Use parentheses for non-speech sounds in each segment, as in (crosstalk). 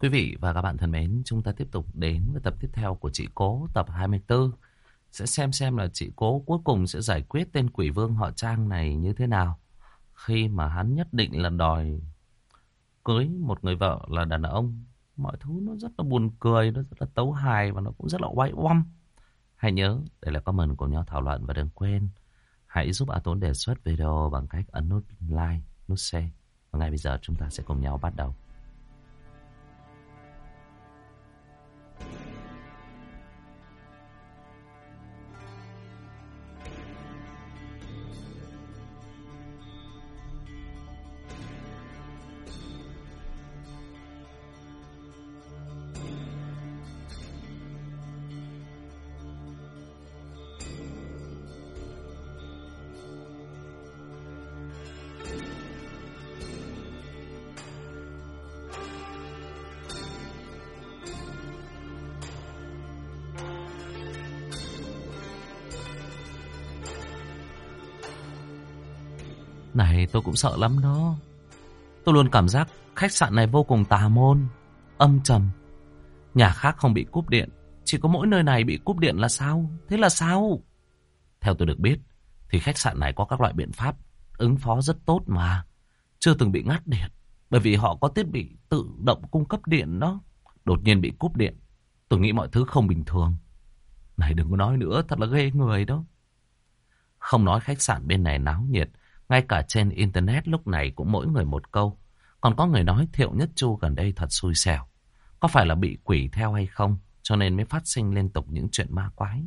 Quý vị và các bạn thân mến, chúng ta tiếp tục đến với tập tiếp theo của chị Cố, tập 24. Sẽ xem xem là chị Cố cuối cùng sẽ giải quyết tên quỷ vương họ Trang này như thế nào. Khi mà hắn nhất định là đòi cưới một người vợ là đàn ông. Mọi thứ nó rất là buồn cười, nó rất là tấu hài và nó cũng rất là oai oăm. Hãy nhớ, đây là comment của nhau thảo luận và đừng quên. Hãy giúp A Tốn đề xuất video bằng cách ấn nút like, nút share. Và ngay bây giờ chúng ta sẽ cùng nhau bắt đầu. Tôi cũng sợ lắm đó. Tôi luôn cảm giác khách sạn này vô cùng tà môn, âm trầm. Nhà khác không bị cúp điện, chỉ có mỗi nơi này bị cúp điện là sao? Thế là sao? Theo tôi được biết, thì khách sạn này có các loại biện pháp ứng phó rất tốt mà. Chưa từng bị ngắt điện, bởi vì họ có thiết bị tự động cung cấp điện đó. Đột nhiên bị cúp điện, tôi nghĩ mọi thứ không bình thường. Này đừng có nói nữa, thật là ghê người đó. Không nói khách sạn bên này náo nhiệt, ngay cả trên Internet lúc này cũng mỗi người một câu. Còn có người nói Thiệu Nhất Chu gần đây thật xui xẻo. Có phải là bị quỷ theo hay không? Cho nên mới phát sinh liên tục những chuyện ma quái.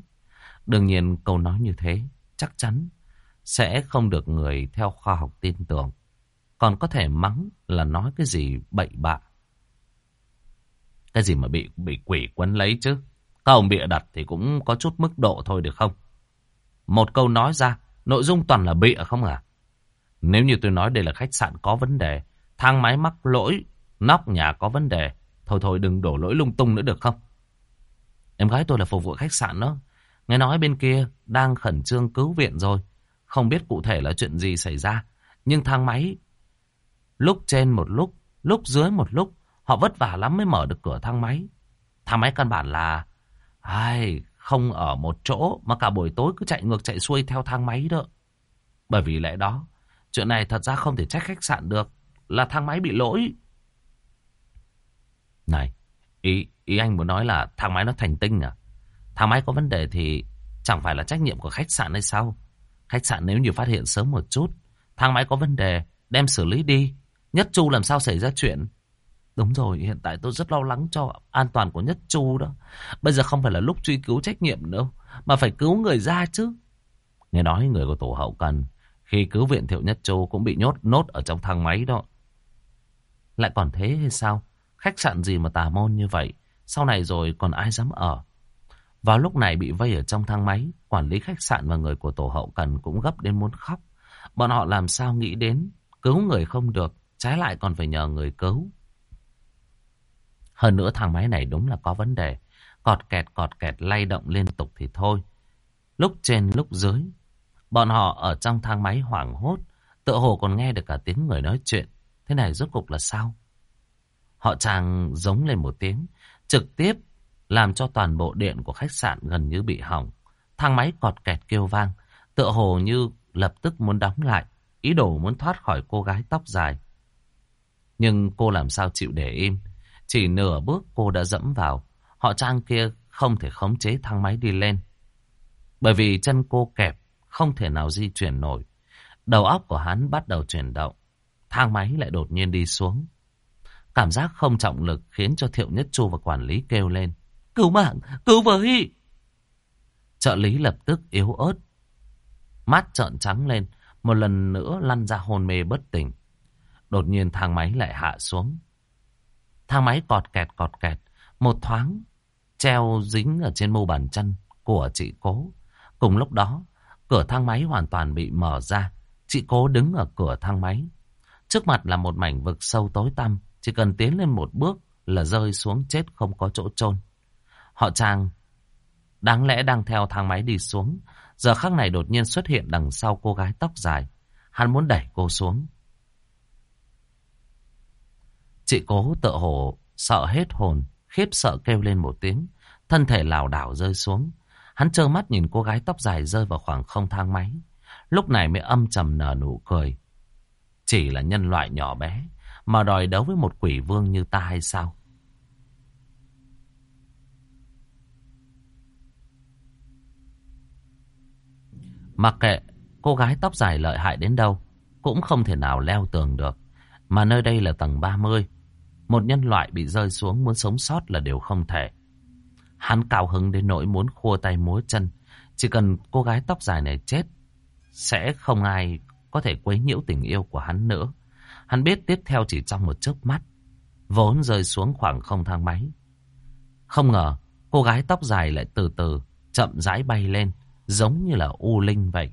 Đương nhiên câu nói như thế chắc chắn sẽ không được người theo khoa học tin tưởng. Còn có thể mắng là nói cái gì bậy bạ. Cái gì mà bị bị quỷ quấn lấy chứ? Các ông bịa đặt thì cũng có chút mức độ thôi được không? Một câu nói ra, nội dung toàn là bịa không à? Nếu như tôi nói đây là khách sạn có vấn đề, thang máy mắc lỗi, nóc nhà có vấn đề, thôi thôi đừng đổ lỗi lung tung nữa được không? Em gái tôi là phục vụ khách sạn đó. Nghe nói bên kia đang khẩn trương cứu viện rồi. Không biết cụ thể là chuyện gì xảy ra. Nhưng thang máy lúc trên một lúc, lúc dưới một lúc, họ vất vả lắm mới mở được cửa thang máy. Thang máy căn bản là ai không ở một chỗ mà cả buổi tối cứ chạy ngược chạy xuôi theo thang máy đó. Bởi vì lẽ đó, Chuyện này thật ra không thể trách khách sạn được. Là thang máy bị lỗi. Này, ý, ý anh muốn nói là thang máy nó thành tinh à? Thang máy có vấn đề thì chẳng phải là trách nhiệm của khách sạn hay sao? Khách sạn nếu như phát hiện sớm một chút, thang máy có vấn đề, đem xử lý đi. Nhất Chu làm sao xảy ra chuyện? Đúng rồi, hiện tại tôi rất lo lắng cho an toàn của Nhất Chu đó. Bây giờ không phải là lúc truy cứu trách nhiệm đâu mà phải cứu người ra chứ. Nghe nói người của tổ hậu cần khi cứu viện Thiệu Nhất Châu cũng bị nhốt nốt ở trong thang máy đó. Lại còn thế hay sao? Khách sạn gì mà tà môn như vậy? Sau này rồi còn ai dám ở? Vào lúc này bị vây ở trong thang máy, quản lý khách sạn và người của tổ hậu cần cũng gấp đến muốn khóc. Bọn họ làm sao nghĩ đến, cứu người không được, trái lại còn phải nhờ người cứu. Hơn nữa thang máy này đúng là có vấn đề. Cọt kẹt cọt kẹt lay động liên tục thì thôi. Lúc trên lúc dưới Bọn họ ở trong thang máy hoảng hốt, tựa hồ còn nghe được cả tiếng người nói chuyện. Thế này rốt cục là sao? Họ chàng giống lên một tiếng, trực tiếp làm cho toàn bộ điện của khách sạn gần như bị hỏng. Thang máy cọt kẹt kêu vang, tựa hồ như lập tức muốn đóng lại, ý đồ muốn thoát khỏi cô gái tóc dài. Nhưng cô làm sao chịu để im, chỉ nửa bước cô đã dẫm vào. Họ trang kia không thể khống chế thang máy đi lên. Bởi vì chân cô kẹp không thể nào di chuyển nổi. Đầu óc của hắn bắt đầu chuyển động. Thang máy lại đột nhiên đi xuống. Cảm giác không trọng lực khiến cho Thiệu Nhất Chu và quản lý kêu lên. Cứu mạng! Cứu với! Trợ lý lập tức yếu ớt. Mắt trợn trắng lên. Một lần nữa lăn ra hôn mê bất tỉnh. Đột nhiên thang máy lại hạ xuống. Thang máy cọt kẹt cọt kẹt. Một thoáng treo dính ở trên mô bàn chân của chị cố. Cùng lúc đó, Cửa thang máy hoàn toàn bị mở ra. Chị cố đứng ở cửa thang máy. Trước mặt là một mảnh vực sâu tối tăm. Chỉ cần tiến lên một bước là rơi xuống chết không có chỗ chôn. Họ Trang đáng lẽ đang theo thang máy đi xuống. Giờ khắc này đột nhiên xuất hiện đằng sau cô gái tóc dài. Hắn muốn đẩy cô xuống. Chị cố tự hồ sợ hết hồn, khiếp sợ kêu lên một tiếng, thân thể lảo đảo rơi xuống. Hắn trơ mắt nhìn cô gái tóc dài rơi vào khoảng không thang máy. Lúc này mới âm trầm nở nụ cười. Chỉ là nhân loại nhỏ bé, mà đòi đấu với một quỷ vương như ta hay sao? Mặc kệ cô gái tóc dài lợi hại đến đâu, cũng không thể nào leo tường được. Mà nơi đây là tầng 30. Một nhân loại bị rơi xuống muốn sống sót là điều không thể. Hắn cao hứng đến nỗi muốn khua tay múa chân. Chỉ cần cô gái tóc dài này chết, sẽ không ai có thể quấy nhiễu tình yêu của hắn nữa. Hắn biết tiếp theo chỉ trong một chớp mắt, vốn rơi xuống khoảng không thang máy. Không ngờ, cô gái tóc dài lại từ từ, chậm rãi bay lên, giống như là U Linh vậy.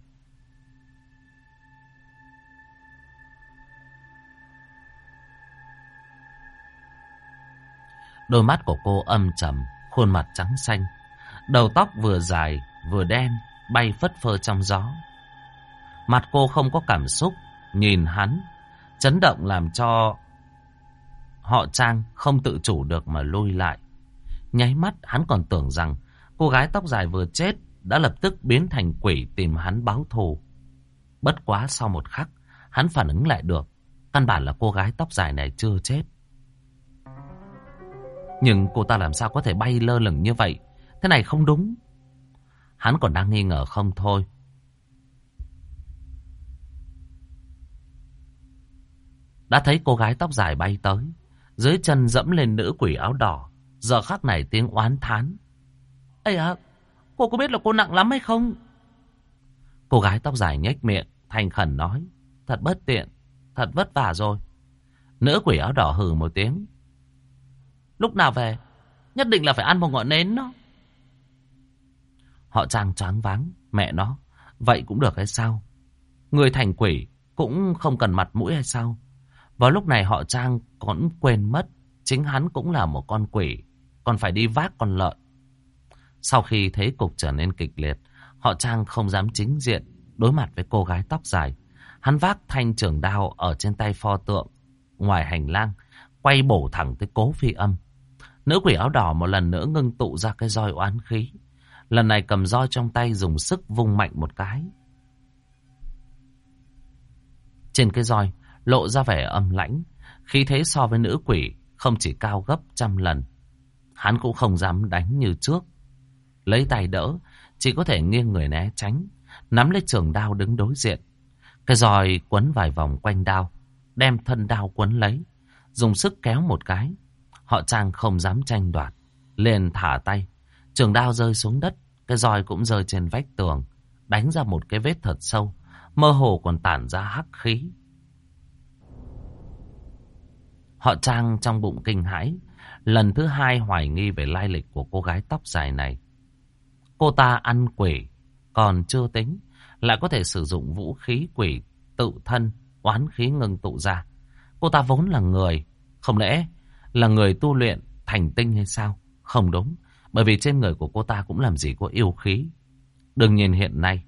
Đôi mắt của cô âm trầm, khuôn mặt trắng xanh. Đầu tóc vừa dài, vừa đen, bay phất phơ trong gió. Mặt cô không có cảm xúc, nhìn hắn, chấn động làm cho họ Trang không tự chủ được mà lùi lại. Nháy mắt hắn còn tưởng rằng cô gái tóc dài vừa chết đã lập tức biến thành quỷ tìm hắn báo thù. Bất quá sau một khắc, hắn phản ứng lại được. Căn bản là cô gái tóc dài này chưa chết. Nhưng cô ta làm sao có thể bay lơ lửng như vậy? Thế này không đúng. Hắn còn đang nghi ngờ không thôi. Đã thấy cô gái tóc dài bay tới. Dưới chân dẫm lên nữ quỷ áo đỏ. Giờ khắc này tiếng oán thán. Ây à, cô có biết là cô nặng lắm hay không? Cô gái tóc dài nhếch miệng, thành khẩn nói. Thật bất tiện, thật vất vả rồi. Nữ quỷ áo đỏ hừ một tiếng. Lúc nào về? Nhất định là phải ăn một ngọn nến đó. Họ trang choáng váng, Mẹ nó, Vậy cũng được hay sao? Người thành quỷ Cũng không cần mặt mũi hay sao? Vào lúc này họ trang còn quên mất, Chính hắn cũng là một con quỷ, Còn phải đi vác con lợn. Sau khi thấy cục trở nên kịch liệt, Họ trang không dám chính diện Đối mặt với cô gái tóc dài. Hắn vác thanh trường đao ở trên tay pho tượng, Ngoài hành lang, Quay bổ thẳng tới cố phi âm. Nữ quỷ áo đỏ một lần nữa ngưng tụ ra cái roi oán khí. Lần này cầm roi trong tay dùng sức vung mạnh một cái. Trên cái roi lộ ra vẻ âm lãnh. khi thế so với nữ quỷ không chỉ cao gấp trăm lần. Hắn cũng không dám đánh như trước. Lấy tay đỡ, chỉ có thể nghiêng người né tránh. Nắm lấy trường đao đứng đối diện. Cái roi quấn vài vòng quanh đao. Đem thân đao quấn lấy. Dùng sức kéo một cái. Họ Trang không dám tranh đoạt. Liền thả tay. Trường đao rơi xuống đất. Cái roi cũng rơi trên vách tường. Đánh ra một cái vết thật sâu. Mơ hồ còn tản ra hắc khí. Họ Trang trong bụng kinh hãi. Lần thứ hai hoài nghi về lai lịch của cô gái tóc dài này. Cô ta ăn quỷ. Còn chưa tính. Lại có thể sử dụng vũ khí quỷ tự thân. Oán khí ngừng tụ ra. Cô ta vốn là người. Không lẽ là người tu luyện thành tinh hay sao? Không đúng, bởi vì trên người của cô ta cũng làm gì có yêu khí. Đừng nhìn hiện nay,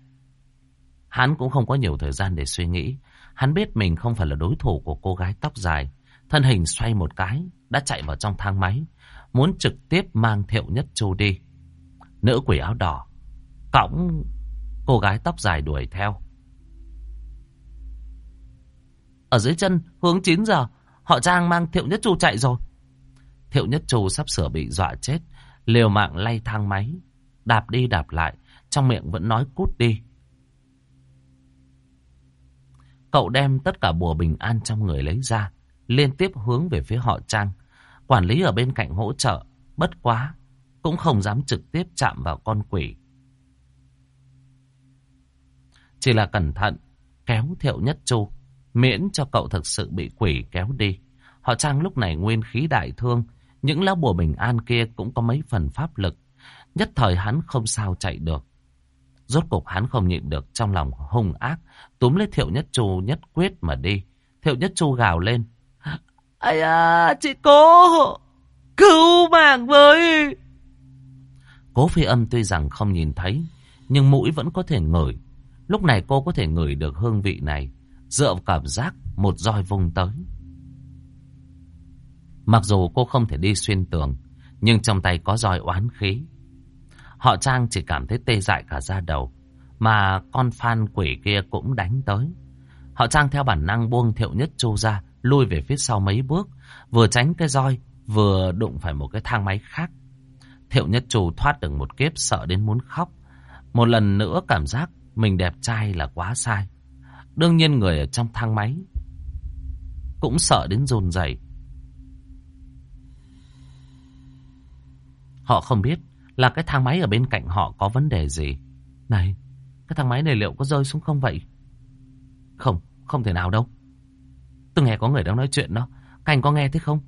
hắn cũng không có nhiều thời gian để suy nghĩ. Hắn biết mình không phải là đối thủ của cô gái tóc dài. Thân hình xoay một cái, đã chạy vào trong thang máy, muốn trực tiếp mang thiệu nhất châu đi. Nữ quỷ áo đỏ, cõng cô gái tóc dài đuổi theo. Ở dưới chân, hướng 9 giờ, họ Trang mang thiệu nhất chu chạy rồi. Thiệu Nhất Trù sắp sửa bị dọa chết, liều mạng lay thang máy, đạp đi đạp lại, trong miệng vẫn nói cút đi. Cậu đem tất cả bùa bình an trong người lấy ra, liên tiếp hướng về phía họ Trang. Quản lý ở bên cạnh hỗ trợ, bất quá, cũng không dám trực tiếp chạm vào con quỷ. Chỉ là cẩn thận, kéo Thiệu Nhất Chu, miễn cho cậu thực sự bị quỷ kéo đi. Họ Trang lúc này nguyên khí đại thương, những lá bùa bình an kia cũng có mấy phần pháp lực. Nhất thời hắn không sao chạy được. Rốt cục hắn không nhịn được trong lòng hung ác. Túm lấy thiệu nhất chu nhất quyết mà đi. Thiệu nhất chu gào lên. Ây à, chị cô! Cứu mạng với! Cố phi âm tuy rằng không nhìn thấy, nhưng mũi vẫn có thể ngửi. Lúc này cô có thể ngửi được hương vị này, dựa vào cảm giác một roi vùng tới. Mặc dù cô không thể đi xuyên tường, nhưng trong tay có roi oán khí. Họ Trang chỉ cảm thấy tê dại cả da đầu, mà con phan quỷ kia cũng đánh tới. Họ Trang theo bản năng buông thiệu nhất chu ra, lui về phía sau mấy bước, vừa tránh cái roi, vừa đụng phải một cái thang máy khác. Thiệu nhất chu thoát được một kiếp sợ đến muốn khóc. Một lần nữa cảm giác mình đẹp trai là quá sai. Đương nhiên người ở trong thang máy cũng sợ đến run rẩy. Họ không biết là cái thang máy ở bên cạnh họ có vấn đề gì. Này, cái thang máy này liệu có rơi xuống không vậy? Không, không thể nào đâu. Tôi nghe có người đang nói chuyện đó. cành có nghe thế không?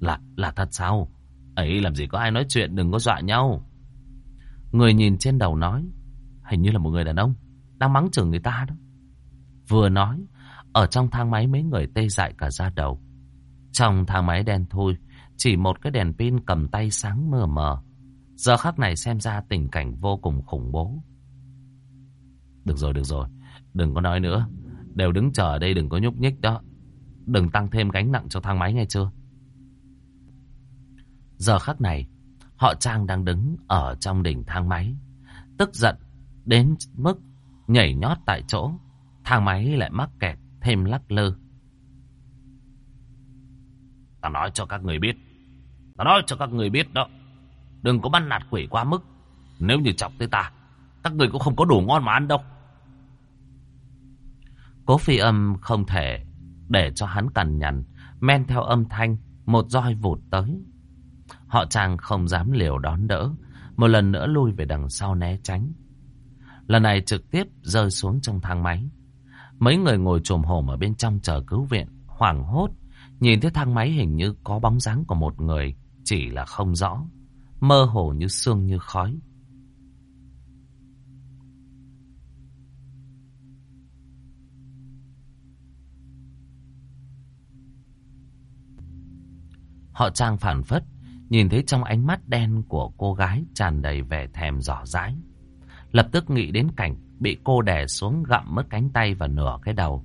Là, là thật sao? Ấy làm gì có ai nói chuyện đừng có dọa nhau. Người nhìn trên đầu nói. Hình như là một người đàn ông. Đang mắng chửi người ta đó. Vừa nói. Ở trong thang máy mấy người tê dại cả da đầu. Trong thang máy đen thôi chỉ một cái đèn pin cầm tay sáng mờ mờ. Giờ khắc này xem ra tình cảnh vô cùng khủng bố. Được rồi, được rồi. Đừng có nói nữa. Đều đứng chờ ở đây đừng có nhúc nhích đó. Đừng tăng thêm gánh nặng cho thang máy nghe chưa? Giờ khắc này, họ Trang đang đứng ở trong đỉnh thang máy. Tức giận đến mức nhảy nhót tại chỗ. Thang máy lại mắc kẹt, thêm lắc lư. Ta nói cho các người biết. Ta nói cho các người biết đó. Đừng có bắt nạt quỷ quá mức. Nếu như chọc tới ta, các người cũng không có đủ ngon mà ăn đâu. Cố phi âm không thể để cho hắn cằn nhằn, men theo âm thanh, một roi vụt tới. Họ chàng không dám liều đón đỡ, một lần nữa lui về đằng sau né tránh. Lần này trực tiếp rơi xuống trong thang máy. Mấy người ngồi trồm hổm ở bên trong chờ cứu viện, hoảng hốt, nhìn thấy thang máy hình như có bóng dáng của một người, chỉ là không rõ, mơ hồ như sương như khói. Họ trang phản phất, nhìn thấy trong ánh mắt đen của cô gái tràn đầy vẻ thèm rõ rãi. Lập tức nghĩ đến cảnh bị cô đè xuống gặm mất cánh tay và nửa cái đầu.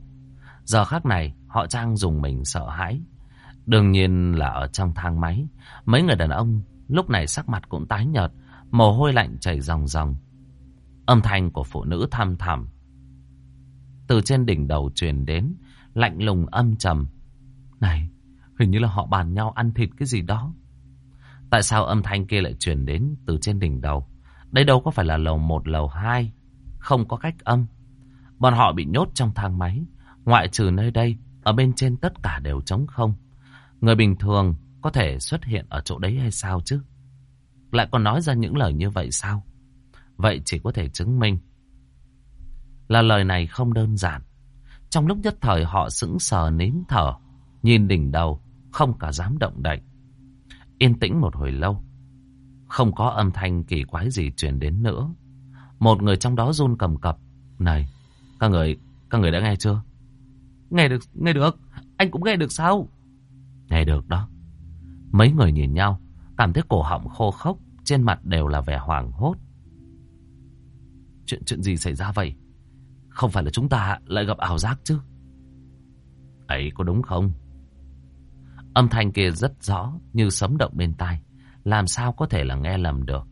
Giờ khắc này, họ trang dùng mình sợ hãi. Đương nhiên là ở trong thang máy, mấy người đàn ông lúc này sắc mặt cũng tái nhợt, mồ hôi lạnh chảy ròng ròng. Âm thanh của phụ nữ thăm thẳm từ trên đỉnh đầu truyền đến, lạnh lùng âm trầm. Này, Hình như là họ bàn nhau ăn thịt cái gì đó. Tại sao âm thanh kia lại truyền đến từ trên đỉnh đầu? Đây đâu có phải là lầu một lầu hai Không có cách âm. Bọn họ bị nhốt trong thang máy. Ngoại trừ nơi đây, ở bên trên tất cả đều trống không. Người bình thường có thể xuất hiện ở chỗ đấy hay sao chứ? Lại còn nói ra những lời như vậy sao? Vậy chỉ có thể chứng minh là lời này không đơn giản. Trong lúc nhất thời họ sững sờ nín thở, nhìn đỉnh đầu, không cả dám động đậy. Yên tĩnh một hồi lâu, không có âm thanh kỳ quái gì truyền đến nữa. Một người trong đó run cầm cập. Này, các người, các người đã nghe chưa? Nghe được, nghe được. Anh cũng nghe được sao? Thể được đó. Mấy người nhìn nhau, cảm thấy cổ họng khô khốc, trên mặt đều là vẻ hoảng hốt. Chuyện chuyện gì xảy ra vậy? Không phải là chúng ta lại gặp ảo giác chứ? Ấy có đúng không? Âm thanh kia rất rõ như sấm động bên tai. Làm sao có thể là nghe lầm được.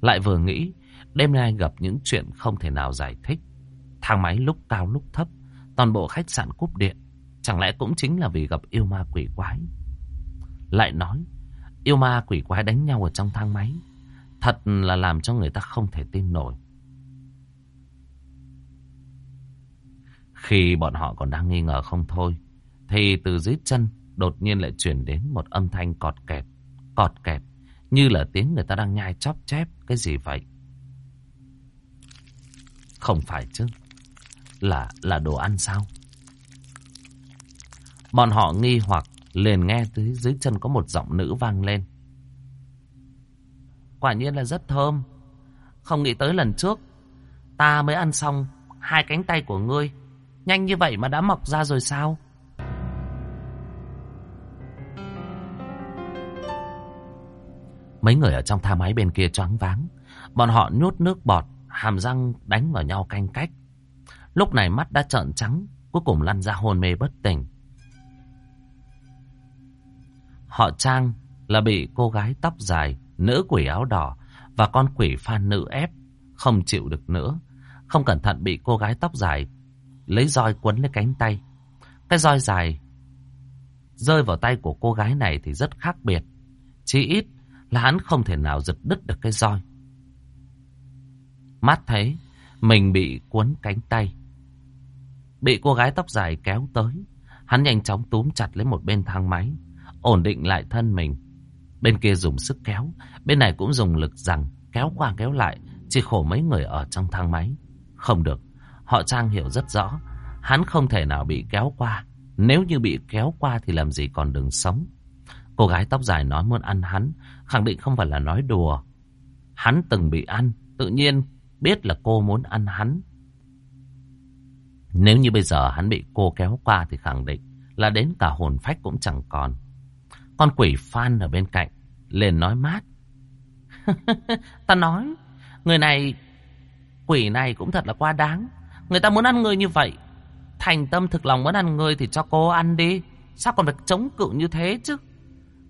Lại vừa nghĩ, đêm nay gặp những chuyện không thể nào giải thích. Thang máy lúc cao lúc thấp, toàn bộ khách sạn cúp điện. Chẳng lẽ cũng chính là vì gặp yêu ma quỷ quái. Lại nói, yêu ma quỷ quái đánh nhau ở trong thang máy. Thật là làm cho người ta không thể tin nổi. Khi bọn họ còn đang nghi ngờ không thôi, thì từ dưới chân đột nhiên lại chuyển đến một âm thanh cọt kẹt, cọt kẹt, như là tiếng người ta đang nhai chóp chép cái gì vậy. Không phải chứ, là là đồ ăn sao? Bọn họ nghi hoặc liền nghe tới dưới chân có một giọng nữ vang lên. Quả nhiên là rất thơm. Không nghĩ tới lần trước, ta mới ăn xong hai cánh tay của ngươi. Nhanh như vậy mà đã mọc ra rồi sao? Mấy người ở trong thang máy bên kia choáng váng. Bọn họ nhốt nước bọt, hàm răng đánh vào nhau canh cách. Lúc này mắt đã trợn trắng, cuối cùng lăn ra hôn mê bất tỉnh. Họ Trang là bị cô gái tóc dài, nữ quỷ áo đỏ và con quỷ phan nữ ép, không chịu được nữa. Không cẩn thận bị cô gái tóc dài lấy roi quấn lấy cánh tay. Cái roi dài rơi vào tay của cô gái này thì rất khác biệt. Chỉ ít là hắn không thể nào giật đứt được cái roi. Mắt thấy mình bị cuốn cánh tay. Bị cô gái tóc dài kéo tới. Hắn nhanh chóng túm chặt lấy một bên thang máy. Ổn định lại thân mình. Bên kia dùng sức kéo. Bên này cũng dùng lực rằng kéo qua kéo lại. Chỉ khổ mấy người ở trong thang máy. Không được. Họ Trang hiểu rất rõ. Hắn không thể nào bị kéo qua. Nếu như bị kéo qua thì làm gì còn đường sống. Cô gái tóc dài nói muốn ăn hắn. Khẳng định không phải là nói đùa. Hắn từng bị ăn. Tự nhiên biết là cô muốn ăn hắn. Nếu như bây giờ hắn bị cô kéo qua thì khẳng định là đến cả hồn phách cũng chẳng còn. Con quỷ Phan ở bên cạnh lên nói mát. (laughs) Ta nói, người này, quỷ này cũng thật là quá đáng. Người ta muốn ăn người như vậy. Thành tâm thực lòng muốn ăn người thì cho cô ăn đi. Sao còn phải chống cự như thế chứ?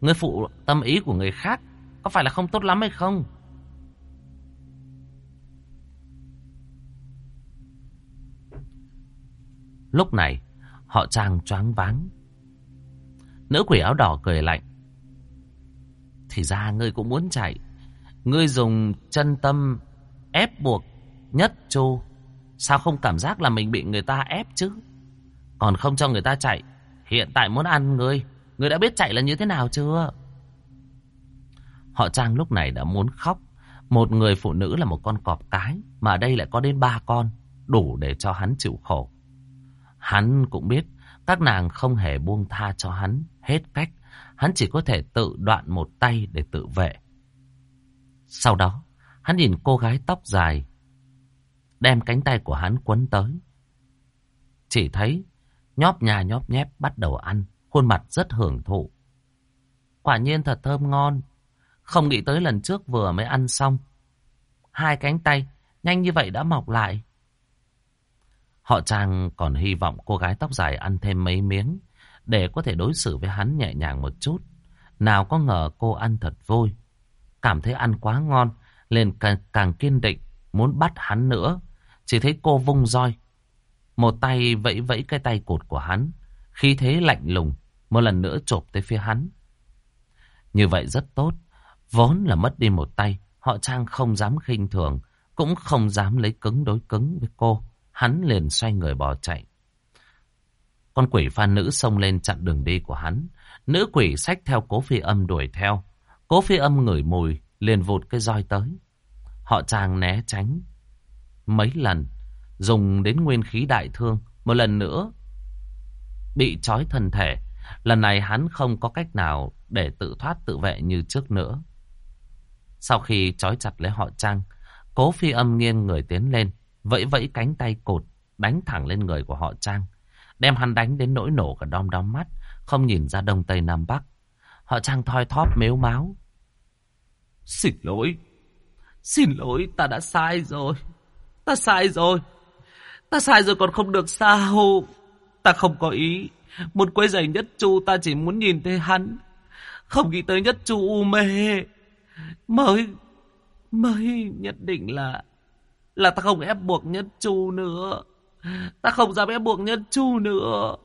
Người phụ tâm ý của người khác có phải là không tốt lắm hay không? Lúc này, họ trang choáng váng. Nữ quỷ áo đỏ cười lạnh. Thì ra ngươi cũng muốn chạy. Ngươi dùng chân tâm ép buộc nhất chu. Sao không cảm giác là mình bị người ta ép chứ? Còn không cho người ta chạy. Hiện tại muốn ăn ngươi. Ngươi đã biết chạy là như thế nào chưa? Họ Trang lúc này đã muốn khóc. Một người phụ nữ là một con cọp cái. Mà đây lại có đến ba con. Đủ để cho hắn chịu khổ. Hắn cũng biết các nàng không hề buông tha cho hắn hết cách. Hắn chỉ có thể tự đoạn một tay để tự vệ. Sau đó, hắn nhìn cô gái tóc dài, đem cánh tay của hắn quấn tới. Chỉ thấy nhóp nhà nhóp nhép bắt đầu ăn, khuôn mặt rất hưởng thụ. Quả nhiên thật thơm ngon, không nghĩ tới lần trước vừa mới ăn xong. Hai cánh tay nhanh như vậy đã mọc lại. Họ Trang còn hy vọng cô gái tóc dài ăn thêm mấy miếng để có thể đối xử với hắn nhẹ nhàng một chút. Nào có ngờ cô ăn thật vui. Cảm thấy ăn quá ngon, liền càng, càng kiên định muốn bắt hắn nữa. Chỉ thấy cô vung roi. Một tay vẫy vẫy cái tay cột của hắn. Khi thế lạnh lùng, một lần nữa chộp tới phía hắn. Như vậy rất tốt. Vốn là mất đi một tay, họ Trang không dám khinh thường, cũng không dám lấy cứng đối cứng với cô. Hắn liền xoay người bỏ chạy. Con quỷ phan nữ xông lên chặn đường đi của hắn. Nữ quỷ xách theo cố phi âm đuổi theo. Cố phi âm ngửi mùi, liền vụt cái roi tới. Họ chàng né tránh. Mấy lần, dùng đến nguyên khí đại thương. Một lần nữa, bị trói thân thể. Lần này hắn không có cách nào để tự thoát tự vệ như trước nữa. Sau khi trói chặt lấy họ Trang, cố phi âm nghiêng người tiến lên, vẫy vẫy cánh tay cột, đánh thẳng lên người của họ Trang. Đem hắn đánh đến nỗi nổ cả đom đóm mắt, không nhìn ra đông tây nam bắc. Họ Trang thoi thóp mếu máu. Xin lỗi, xin lỗi, ta đã sai rồi. Ta sai rồi. Ta sai rồi còn không được sao. Ta không có ý. Muốn quấy giày nhất chu ta chỉ muốn nhìn thấy hắn. Không nghĩ tới nhất chu u mê. Mới, mới nhất định là là ta không ép buộc Nhất Chu nữa. Ta không dám ép buộc nhân Chu nữa.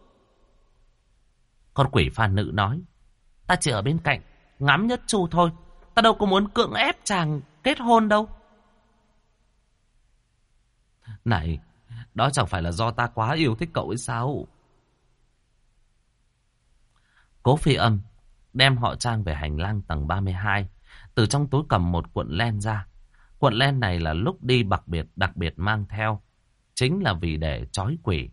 Con quỷ phan nữ nói. Ta chỉ ở bên cạnh, ngắm Nhất Chu thôi. Ta đâu có muốn cưỡng ép chàng kết hôn đâu. Này, đó chẳng phải là do ta quá yêu thích cậu ấy sao? Cố phi âm đem họ Trang về hành lang tầng 32. Từ trong túi cầm một cuộn len ra. Cuộn len này là lúc đi đặc biệt đặc biệt mang theo. Chính là vì để trói quỷ.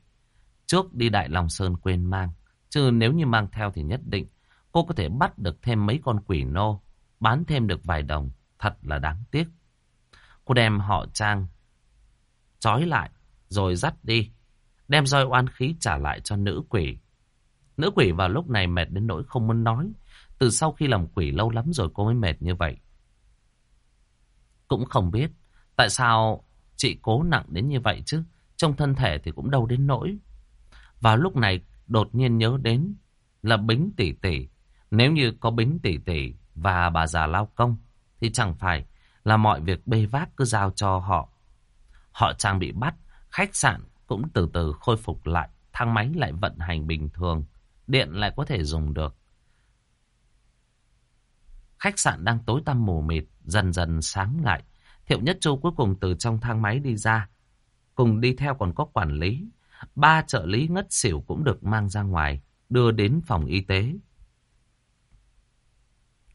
Trước đi Đại Long Sơn quên mang. Chứ nếu như mang theo thì nhất định cô có thể bắt được thêm mấy con quỷ nô. Bán thêm được vài đồng. Thật là đáng tiếc. Cô đem họ trang trói lại, rồi dắt đi. Đem roi oan khí trả lại cho nữ quỷ. Nữ quỷ vào lúc này mệt đến nỗi không muốn nói. Từ sau khi làm quỷ lâu lắm rồi cô mới mệt như vậy. Cũng không biết tại sao chị cố nặng đến như vậy chứ. Trong thân thể thì cũng đâu đến nỗi. Vào lúc này đột nhiên nhớ đến là Bính tỷ tỷ Nếu như có Bính tỷ tỷ và bà già lao công thì chẳng phải là mọi việc bê vác cứ giao cho họ. Họ trang bị bắt, khách sạn cũng từ từ khôi phục lại, thang máy lại vận hành bình thường, điện lại có thể dùng được. Khách sạn đang tối tăm mù mịt, dần dần sáng lại. Thiệu Nhất Châu cuối cùng từ trong thang máy đi ra. Cùng đi theo còn có quản lý. Ba trợ lý ngất xỉu cũng được mang ra ngoài, đưa đến phòng y tế.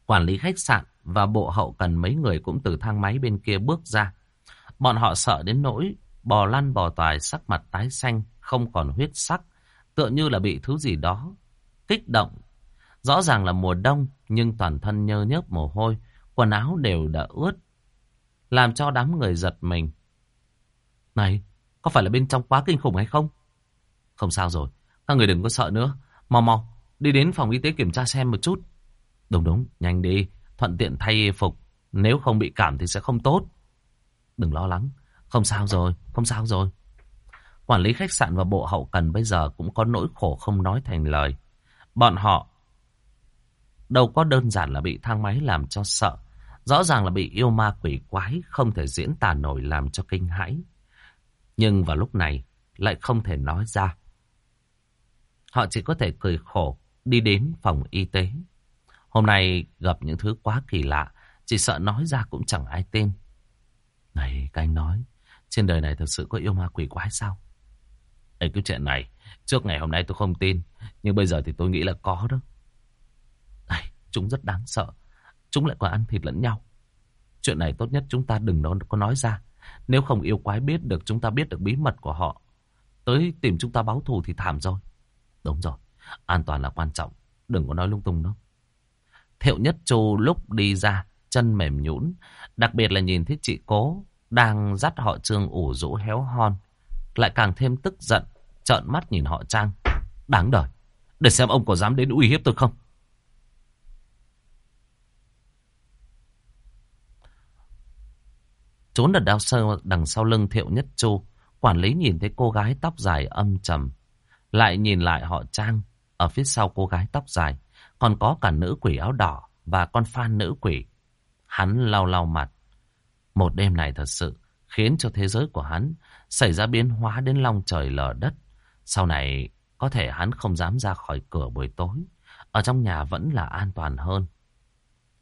Quản lý khách sạn và bộ hậu cần mấy người cũng từ thang máy bên kia bước ra. Bọn họ sợ đến nỗi bò lăn bò toài sắc mặt tái xanh, không còn huyết sắc, tựa như là bị thứ gì đó kích động. Rõ ràng là mùa đông, nhưng toàn thân nhơ nhớp mồ hôi, quần áo đều đã ướt, làm cho đám người giật mình. Này, có phải là bên trong quá kinh khủng hay không? Không sao rồi, các người đừng có sợ nữa. Mau mau, đi đến phòng y tế kiểm tra xem một chút. Đúng đúng, nhanh đi, thuận tiện thay phục. Nếu không bị cảm thì sẽ không tốt. Đừng lo lắng, không sao rồi, không sao rồi. Quản lý khách sạn và bộ hậu cần bây giờ cũng có nỗi khổ không nói thành lời. Bọn họ đâu có đơn giản là bị thang máy làm cho sợ. Rõ ràng là bị yêu ma quỷ quái không thể diễn tả nổi làm cho kinh hãi. Nhưng vào lúc này lại không thể nói ra. Họ chỉ có thể cười khổ đi đến phòng y tế. Hôm nay gặp những thứ quá kỳ lạ, chỉ sợ nói ra cũng chẳng ai tin. Này, các anh nói, trên đời này thật sự có yêu ma quỷ quái sao? Ê, cái chuyện này, trước ngày hôm nay tôi không tin, nhưng bây giờ thì tôi nghĩ là có đó. Này, chúng rất đáng sợ, chúng lại còn ăn thịt lẫn nhau. Chuyện này tốt nhất chúng ta đừng có nói ra. Nếu không yêu quái biết được chúng ta biết được bí mật của họ, tới tìm chúng ta báo thù thì thảm rồi. Đúng rồi, an toàn là quan trọng, đừng có nói lung tung đâu. Thiệu Nhất Chu lúc đi ra, chân mềm nhũn, đặc biệt là nhìn thấy chị cố đang dắt họ Trương ủ rũ héo hon, lại càng thêm tức giận, trợn mắt nhìn họ Trang. Đáng đời, để xem ông có dám đến uy hiếp tôi không. Trốn ở đao sơ đằng sau lưng Thiệu Nhất Chu, quản lý nhìn thấy cô gái tóc dài âm trầm, lại nhìn lại họ Trang ở phía sau cô gái tóc dài, còn có cả nữ quỷ áo đỏ và con phan nữ quỷ. Hắn lau lau mặt. Một đêm này thật sự khiến cho thế giới của hắn xảy ra biến hóa đến long trời lở đất. Sau này có thể hắn không dám ra khỏi cửa buổi tối. Ở trong nhà vẫn là an toàn hơn.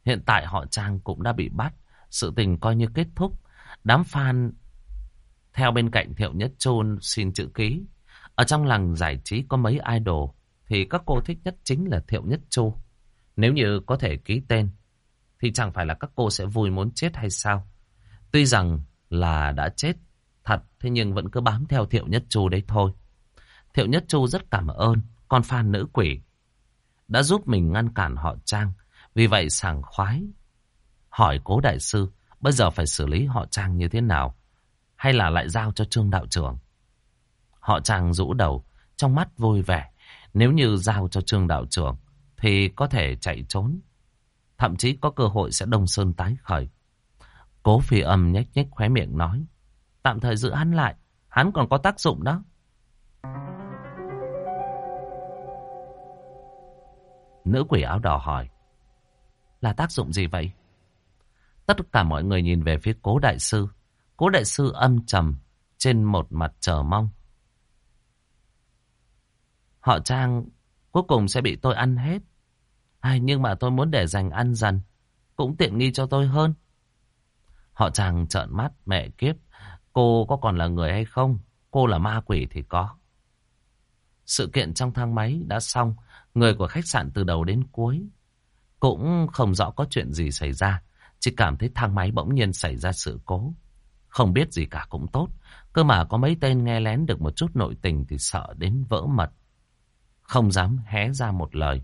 Hiện tại họ Trang cũng đã bị bắt. Sự tình coi như kết thúc. Đám fan theo bên cạnh Thiệu Nhất Chôn xin chữ ký. Ở trong làng giải trí có mấy idol thì các cô thích nhất chính là Thiệu Nhất Chu. Nếu như có thể ký tên, thì chẳng phải là các cô sẽ vui muốn chết hay sao? Tuy rằng là đã chết thật, thế nhưng vẫn cứ bám theo Thiệu Nhất Chu đấy thôi. Thiệu Nhất Chu rất cảm ơn con fan nữ quỷ đã giúp mình ngăn cản họ Trang. Vì vậy sảng khoái hỏi cố đại sư bây giờ phải xử lý họ Trang như thế nào? Hay là lại giao cho Trương Đạo trưởng? Họ Trang rũ đầu, trong mắt vui vẻ. Nếu như giao cho Trương Đạo trưởng thì có thể chạy trốn. Thậm chí có cơ hội sẽ đông sơn tái khởi. Cố phi âm nhếch nhếch khóe miệng nói. Tạm thời giữ hắn lại. Hắn còn có tác dụng đó. Nữ quỷ áo đỏ hỏi. Là tác dụng gì vậy? Tất cả mọi người nhìn về phía cố đại sư. Cố đại sư âm trầm trên một mặt chờ mong. Họ Trang cuối cùng sẽ bị tôi ăn hết. Ai, nhưng mà tôi muốn để dành ăn dần. Cũng tiện nghi cho tôi hơn. Họ Trang trợn mắt mẹ kiếp. Cô có còn là người hay không? Cô là ma quỷ thì có. Sự kiện trong thang máy đã xong. Người của khách sạn từ đầu đến cuối. Cũng không rõ có chuyện gì xảy ra. Chỉ cảm thấy thang máy bỗng nhiên xảy ra sự cố. Không biết gì cả cũng tốt. Cơ mà có mấy tên nghe lén được một chút nội tình thì sợ đến vỡ mật. Không dám hé ra một lời.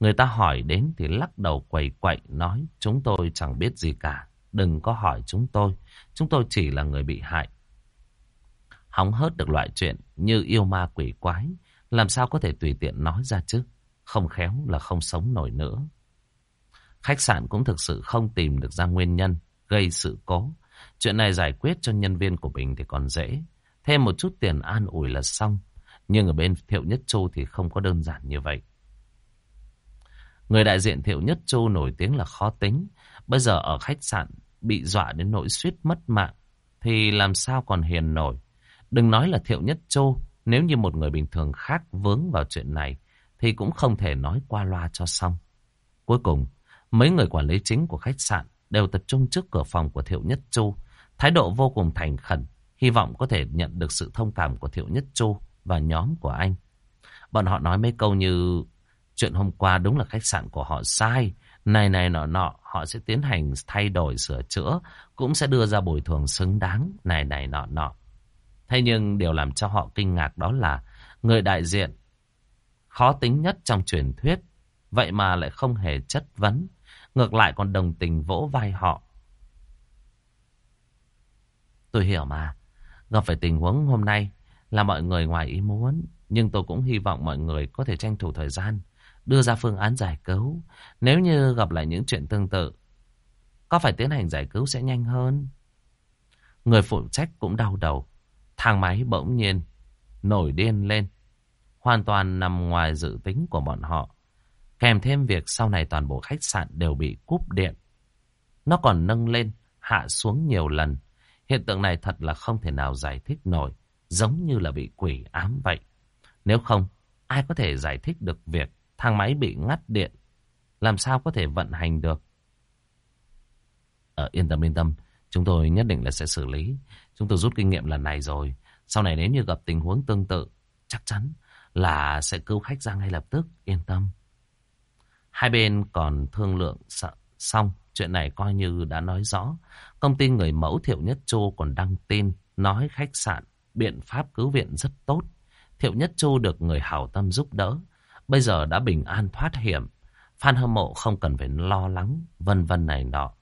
Người ta hỏi đến thì lắc đầu quầy quậy, nói, chúng tôi chẳng biết gì cả. Đừng có hỏi chúng tôi. Chúng tôi chỉ là người bị hại. Hóng hớt được loại chuyện như yêu ma quỷ quái. Làm sao có thể tùy tiện nói ra chứ. Không khéo là không sống nổi nữa. Khách sạn cũng thực sự không tìm được ra nguyên nhân gây sự cố. Chuyện này giải quyết cho nhân viên của mình thì còn dễ. Thêm một chút tiền an ủi là xong. Nhưng ở bên Thiệu Nhất Châu thì không có đơn giản như vậy. Người đại diện Thiệu Nhất châu nổi tiếng là khó tính. Bây giờ ở khách sạn bị dọa đến nỗi suýt mất mạng. Thì làm sao còn hiền nổi. Đừng nói là Thiệu Nhất châu Nếu như một người bình thường khác vướng vào chuyện này. Thì cũng không thể nói qua loa cho xong. Cuối cùng, mấy người quản lý chính của khách sạn đều tập trung trước cửa phòng của Thiệu Nhất Chu. Thái độ vô cùng thành khẩn. Hy vọng có thể nhận được sự thông cảm của Thiệu Nhất Chu và nhóm của anh. Bọn họ nói mấy câu như chuyện hôm qua đúng là khách sạn của họ sai. Này này nọ nọ, họ sẽ tiến hành thay đổi sửa chữa, cũng sẽ đưa ra bồi thường xứng đáng. Này này nọ nọ. Thế nhưng điều làm cho họ kinh ngạc đó là người đại diện khó tính nhất trong truyền thuyết. Vậy mà lại không hề chất vấn. Ngược lại còn đồng tình vỗ vai họ. Tôi hiểu mà. Gặp phải tình huống hôm nay là mọi người ngoài ý muốn. Nhưng tôi cũng hy vọng mọi người có thể tranh thủ thời gian đưa ra phương án giải cứu. Nếu như gặp lại những chuyện tương tự, có phải tiến hành giải cứu sẽ nhanh hơn? Người phụ trách cũng đau đầu. Thang máy bỗng nhiên nổi điên lên. Hoàn toàn nằm ngoài dự tính của bọn họ. Kèm thêm việc sau này toàn bộ khách sạn đều bị cúp điện. Nó còn nâng lên, hạ xuống nhiều lần. Hiện tượng này thật là không thể nào giải thích nổi. Giống như là bị quỷ ám vậy. Nếu không, ai có thể giải thích được việc thang máy bị ngắt điện? Làm sao có thể vận hành được? Ờ, yên tâm yên tâm, chúng tôi nhất định là sẽ xử lý. Chúng tôi rút kinh nghiệm lần này rồi. Sau này nếu như gặp tình huống tương tự, chắc chắn là sẽ cứu khách ra ngay lập tức, yên tâm. Hai bên còn thương lượng xong, chuyện này coi như đã nói rõ. Công ty người mẫu Thiệu Nhất Châu còn đăng tin, nói khách sạn, biện pháp cứu viện rất tốt. Thiệu Nhất Chu được người hảo tâm giúp đỡ. Bây giờ đã bình an thoát hiểm. Phan hâm mộ không cần phải lo lắng, vân vân này nọ.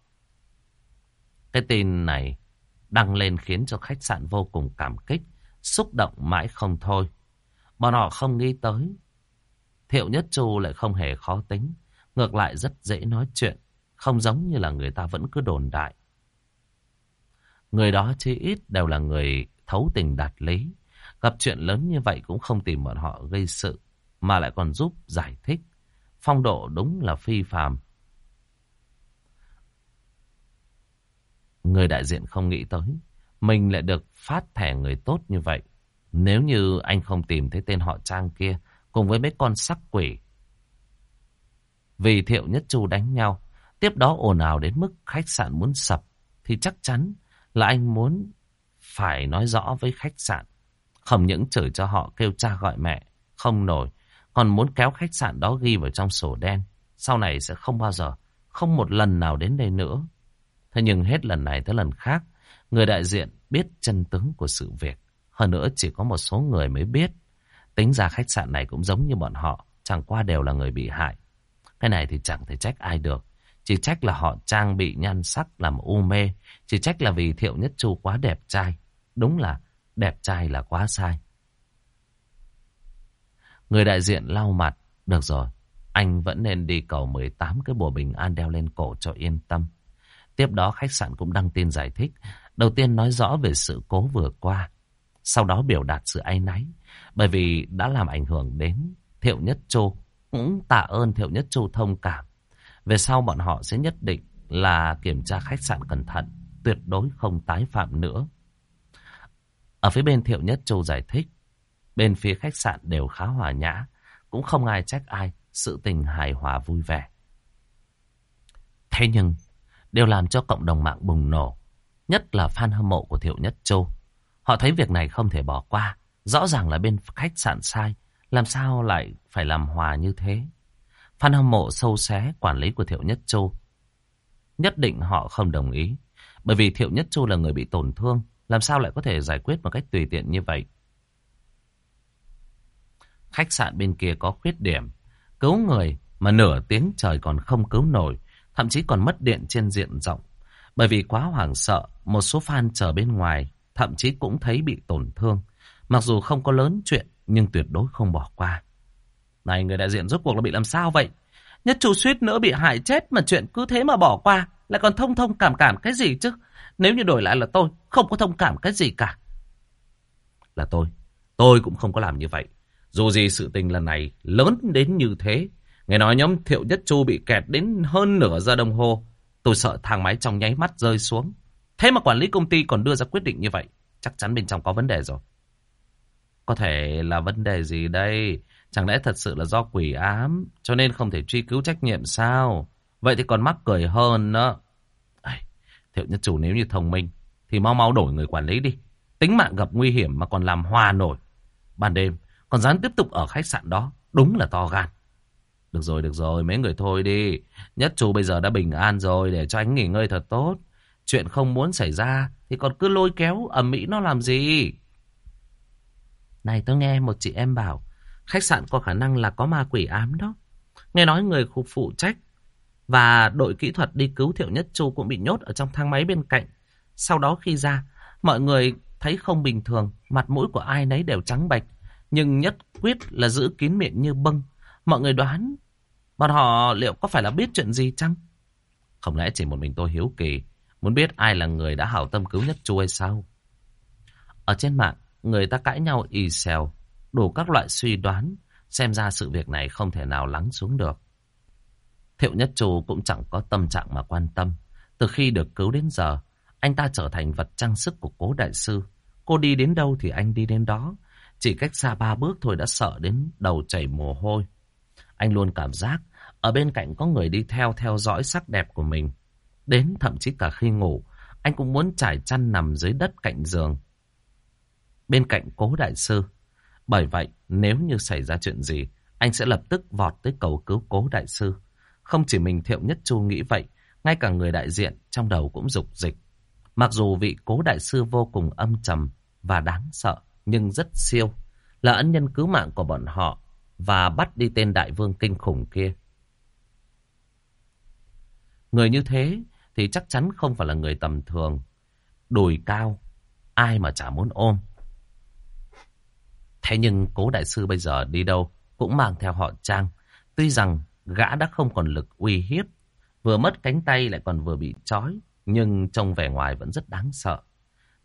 Cái tin này đăng lên khiến cho khách sạn vô cùng cảm kích, xúc động mãi không thôi. Bọn họ không nghĩ tới. Thiệu Nhất Chu lại không hề khó tính, ngược lại rất dễ nói chuyện, không giống như là người ta vẫn cứ đồn đại. Người đó chí ít đều là người thấu tình đạt lý, Gặp chuyện lớn như vậy cũng không tìm bọn họ gây sự, mà lại còn giúp giải thích. Phong độ đúng là phi phàm. Người đại diện không nghĩ tới, mình lại được phát thẻ người tốt như vậy. Nếu như anh không tìm thấy tên họ Trang kia, cùng với mấy con sắc quỷ. Vì Thiệu Nhất Chu đánh nhau, tiếp đó ồn ào đến mức khách sạn muốn sập, thì chắc chắn là anh muốn phải nói rõ với khách sạn không những chửi cho họ kêu cha gọi mẹ, không nổi, còn muốn kéo khách sạn đó ghi vào trong sổ đen. Sau này sẽ không bao giờ, không một lần nào đến đây nữa. Thế nhưng hết lần này tới lần khác, người đại diện biết chân tướng của sự việc. Hơn nữa chỉ có một số người mới biết. Tính ra khách sạn này cũng giống như bọn họ, chẳng qua đều là người bị hại. Cái này thì chẳng thể trách ai được. Chỉ trách là họ trang bị nhan sắc làm u mê. Chỉ trách là vì Thiệu Nhất Chu quá đẹp trai. Đúng là Đẹp trai là quá sai. Người đại diện lau mặt. Được rồi, anh vẫn nên đi cầu 18 cái bùa bình an đeo lên cổ cho yên tâm. Tiếp đó khách sạn cũng đăng tin giải thích. Đầu tiên nói rõ về sự cố vừa qua. Sau đó biểu đạt sự áy náy. Bởi vì đã làm ảnh hưởng đến Thiệu Nhất Châu. Cũng tạ ơn Thiệu Nhất Châu thông cảm. Về sau bọn họ sẽ nhất định là kiểm tra khách sạn cẩn thận. Tuyệt đối không tái phạm nữa. Ở phía bên Thiệu Nhất Châu giải thích, bên phía khách sạn đều khá hòa nhã, cũng không ai trách ai, sự tình hài hòa vui vẻ. Thế nhưng, đều làm cho cộng đồng mạng bùng nổ, nhất là fan hâm mộ của Thiệu Nhất Châu. Họ thấy việc này không thể bỏ qua, rõ ràng là bên khách sạn sai, làm sao lại phải làm hòa như thế. Phan hâm mộ sâu xé quản lý của Thiệu Nhất Châu. Nhất định họ không đồng ý, bởi vì Thiệu Nhất Châu là người bị tổn thương, làm sao lại có thể giải quyết một cách tùy tiện như vậy? Khách sạn bên kia có khuyết điểm. Cứu người mà nửa tiếng trời còn không cứu nổi. Thậm chí còn mất điện trên diện rộng. Bởi vì quá hoảng sợ, một số fan chờ bên ngoài thậm chí cũng thấy bị tổn thương. Mặc dù không có lớn chuyện, nhưng tuyệt đối không bỏ qua. Này, người đại diện rốt cuộc là bị làm sao vậy? Nhất chủ suýt nữa bị hại chết mà chuyện cứ thế mà bỏ qua. Lại còn thông thông cảm cảm cái gì chứ? Nếu như đổi lại là tôi, không có thông cảm cái gì cả. Là tôi, tôi cũng không có làm như vậy. Dù gì sự tình lần này lớn đến như thế, Nghe nói nhóm Thiệu Nhất Chu bị kẹt đến hơn nửa giờ đồng hồ. Tôi sợ thang máy trong nháy mắt rơi xuống. Thế mà quản lý công ty còn đưa ra quyết định như vậy. Chắc chắn bên trong có vấn đề rồi. Có thể là vấn đề gì đây? Chẳng lẽ thật sự là do quỷ ám, cho nên không thể truy cứu trách nhiệm sao? Vậy thì còn mắc cười hơn đó. À, thiệu nhất chủ nếu như thông minh, thì mau mau đổi người quản lý đi. Tính mạng gặp nguy hiểm mà còn làm hòa nổi. Ban đêm, còn dám tiếp tục ở khách sạn đó. Đúng là to gan. Được rồi, được rồi, mấy người thôi đi. Nhất chủ bây giờ đã bình an rồi, để cho anh nghỉ ngơi thật tốt. Chuyện không muốn xảy ra, thì còn cứ lôi kéo ầm mỹ nó làm gì? Này tôi nghe một chị em bảo, khách sạn có khả năng là có ma quỷ ám đó. Nghe nói người khu phụ trách và đội kỹ thuật đi cứu Thiệu Nhất Chu cũng bị nhốt ở trong thang máy bên cạnh. Sau đó khi ra, mọi người thấy không bình thường, mặt mũi của ai nấy đều trắng bạch Nhưng nhất quyết là giữ kín miệng như bưng. Mọi người đoán, bọn họ liệu có phải là biết chuyện gì chăng? Không lẽ chỉ một mình tôi hiếu kỳ, muốn biết ai là người đã hảo tâm cứu Nhất Chu hay sao? Ở trên mạng, người ta cãi nhau ì xèo, đủ các loại suy đoán, xem ra sự việc này không thể nào lắng xuống được. Thiệu Nhất Chu cũng chẳng có tâm trạng mà quan tâm. Từ khi được cứu đến giờ, anh ta trở thành vật trang sức của cố đại sư. Cô đi đến đâu thì anh đi đến đó. Chỉ cách xa ba bước thôi đã sợ đến đầu chảy mồ hôi. Anh luôn cảm giác ở bên cạnh có người đi theo theo dõi sắc đẹp của mình. Đến thậm chí cả khi ngủ, anh cũng muốn trải chăn nằm dưới đất cạnh giường. Bên cạnh cố đại sư. Bởi vậy, nếu như xảy ra chuyện gì, anh sẽ lập tức vọt tới cầu cứu cố đại sư. Không chỉ mình Thiệu Nhất Chu nghĩ vậy, ngay cả người đại diện trong đầu cũng dục dịch. Mặc dù vị cố đại sư vô cùng âm trầm và đáng sợ, nhưng rất siêu, là ân nhân cứu mạng của bọn họ và bắt đi tên đại vương kinh khủng kia. Người như thế thì chắc chắn không phải là người tầm thường. Đùi cao, ai mà chả muốn ôm. Thế nhưng cố đại sư bây giờ đi đâu cũng mang theo họ Trang. Tuy rằng gã đã không còn lực uy hiếp, vừa mất cánh tay lại còn vừa bị trói, nhưng trông vẻ ngoài vẫn rất đáng sợ.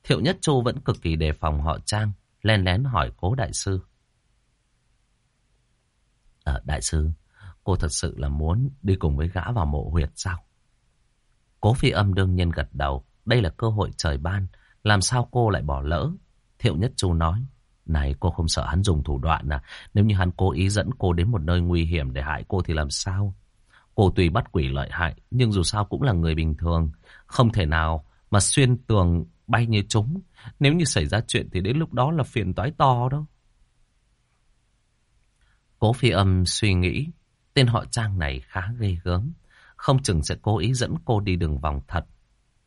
Thiệu Nhất Chu vẫn cực kỳ đề phòng họ Trang, len lén hỏi cố đại sư. À, đại sư, cô thật sự là muốn đi cùng với gã vào mộ huyệt sao? Cố phi âm đương nhiên gật đầu, đây là cơ hội trời ban, làm sao cô lại bỏ lỡ? Thiệu Nhất Chu nói, này cô không sợ hắn dùng thủ đoạn à? Nếu như hắn cố ý dẫn cô đến một nơi nguy hiểm để hại cô thì làm sao? Cô tùy bắt quỷ lợi hại, nhưng dù sao cũng là người bình thường. Không thể nào mà xuyên tường bay như chúng. Nếu như xảy ra chuyện thì đến lúc đó là phiền toái to đó. Cố phi âm suy nghĩ, tên họ Trang này khá ghê gớm. Không chừng sẽ cố ý dẫn cô đi đường vòng thật.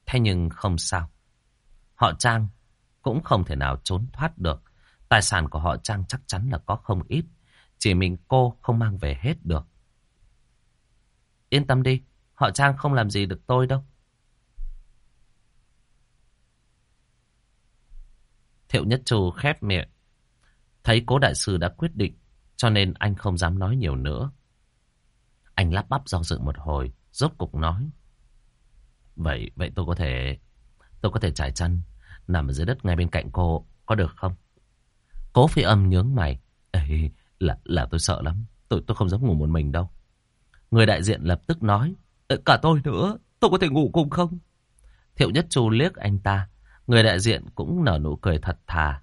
Thế nhưng không sao. Họ Trang cũng không thể nào trốn thoát được. Tài sản của họ Trang chắc chắn là có không ít. Chỉ mình cô không mang về hết được. Yên tâm đi, họ Trang không làm gì được tôi đâu. Thiệu Nhất Trù khép miệng. Thấy cố đại sư đã quyết định, cho nên anh không dám nói nhiều nữa. Anh lắp bắp do dự một hồi, rốt cục nói. Vậy, vậy tôi có thể, tôi có thể trải chăn, nằm ở dưới đất ngay bên cạnh cô, có được không? Cố phi âm nhướng mày. Ê, là, là tôi sợ lắm, tôi, tôi không dám ngủ một mình đâu. Người đại diện lập tức nói. Ờ, cả tôi nữa, tôi có thể ngủ cùng không? Thiệu Nhất Chu liếc anh ta. Người đại diện cũng nở nụ cười thật thà.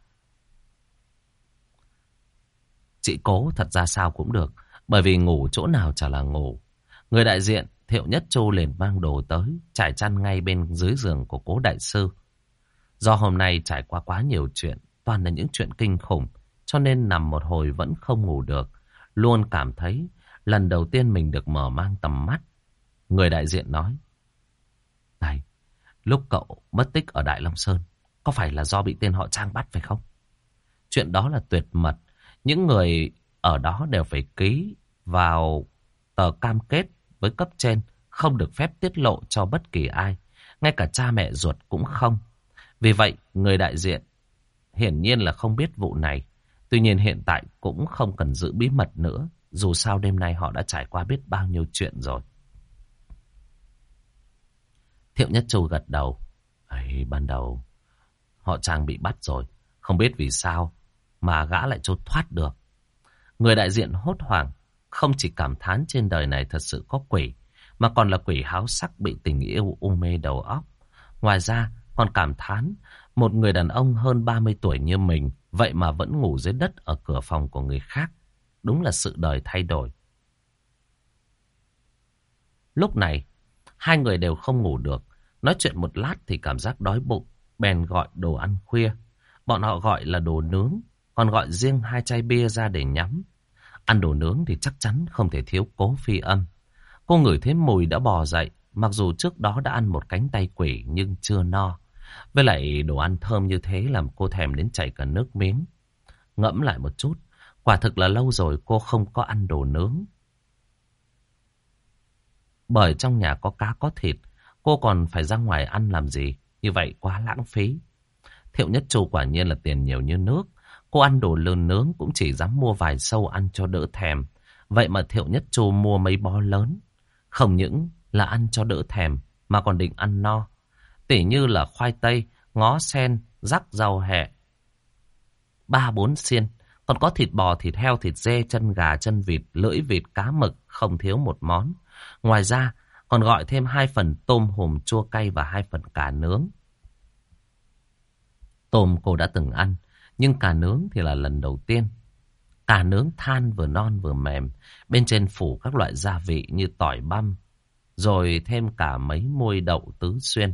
Chị cố thật ra sao cũng được. Bởi vì ngủ chỗ nào chả là ngủ. Người đại diện Thiệu Nhất Chu liền mang đồ tới. Trải chăn ngay bên dưới giường của cố đại sư. Do hôm nay trải qua quá nhiều chuyện. Toàn là những chuyện kinh khủng. Cho nên nằm một hồi vẫn không ngủ được. Luôn cảm thấy lần đầu tiên mình được mở mang tầm mắt. Người đại diện nói. Này, lúc cậu mất tích ở Đại Long Sơn, có phải là do bị tên họ Trang bắt phải không? Chuyện đó là tuyệt mật. Những người ở đó đều phải ký vào tờ cam kết với cấp trên, không được phép tiết lộ cho bất kỳ ai. Ngay cả cha mẹ ruột cũng không. Vì vậy, người đại diện hiển nhiên là không biết vụ này. Tuy nhiên hiện tại cũng không cần giữ bí mật nữa. Dù sao đêm nay họ đã trải qua biết bao nhiêu chuyện rồi. Thiệu Nhất Châu gật đầu. Ấy, ban đầu họ chàng bị bắt rồi. Không biết vì sao mà gã lại trốn thoát được. Người đại diện hốt hoảng. không chỉ cảm thán trên đời này thật sự có quỷ, mà còn là quỷ háo sắc bị tình yêu u mê đầu óc. Ngoài ra, còn cảm thán một người đàn ông hơn 30 tuổi như mình, vậy mà vẫn ngủ dưới đất ở cửa phòng của người khác. Đúng là sự đời thay đổi. Lúc này, hai người đều không ngủ được. Nói chuyện một lát thì cảm giác đói bụng, bèn gọi đồ ăn khuya. Bọn họ gọi là đồ nướng, còn gọi riêng hai chai bia ra để nhắm. Ăn đồ nướng thì chắc chắn không thể thiếu cố phi âm. Cô ngửi thấy mùi đã bò dậy, mặc dù trước đó đã ăn một cánh tay quỷ nhưng chưa no. Với lại đồ ăn thơm như thế làm cô thèm đến chảy cả nước miếng. Ngẫm lại một chút, quả thực là lâu rồi cô không có ăn đồ nướng. Bởi trong nhà có cá có thịt, cô còn phải ra ngoài ăn làm gì, như vậy quá lãng phí. Thiệu Nhất Chu quả nhiên là tiền nhiều như nước. Cô ăn đồ lươn nướng cũng chỉ dám mua vài sâu ăn cho đỡ thèm. Vậy mà Thiệu Nhất Chu mua mấy bó lớn. Không những là ăn cho đỡ thèm, mà còn định ăn no. Tỉ như là khoai tây, ngó sen, rắc rau hẹ. Ba bốn xiên, còn có thịt bò, thịt heo, thịt dê, chân gà, chân vịt, lưỡi vịt, cá mực, không thiếu một món. Ngoài ra, còn gọi thêm hai phần tôm hùm chua cay và hai phần cà nướng. Tôm cô đã từng ăn, nhưng cà nướng thì là lần đầu tiên. Cà nướng than vừa non vừa mềm, bên trên phủ các loại gia vị như tỏi băm, rồi thêm cả mấy môi đậu tứ xuyên.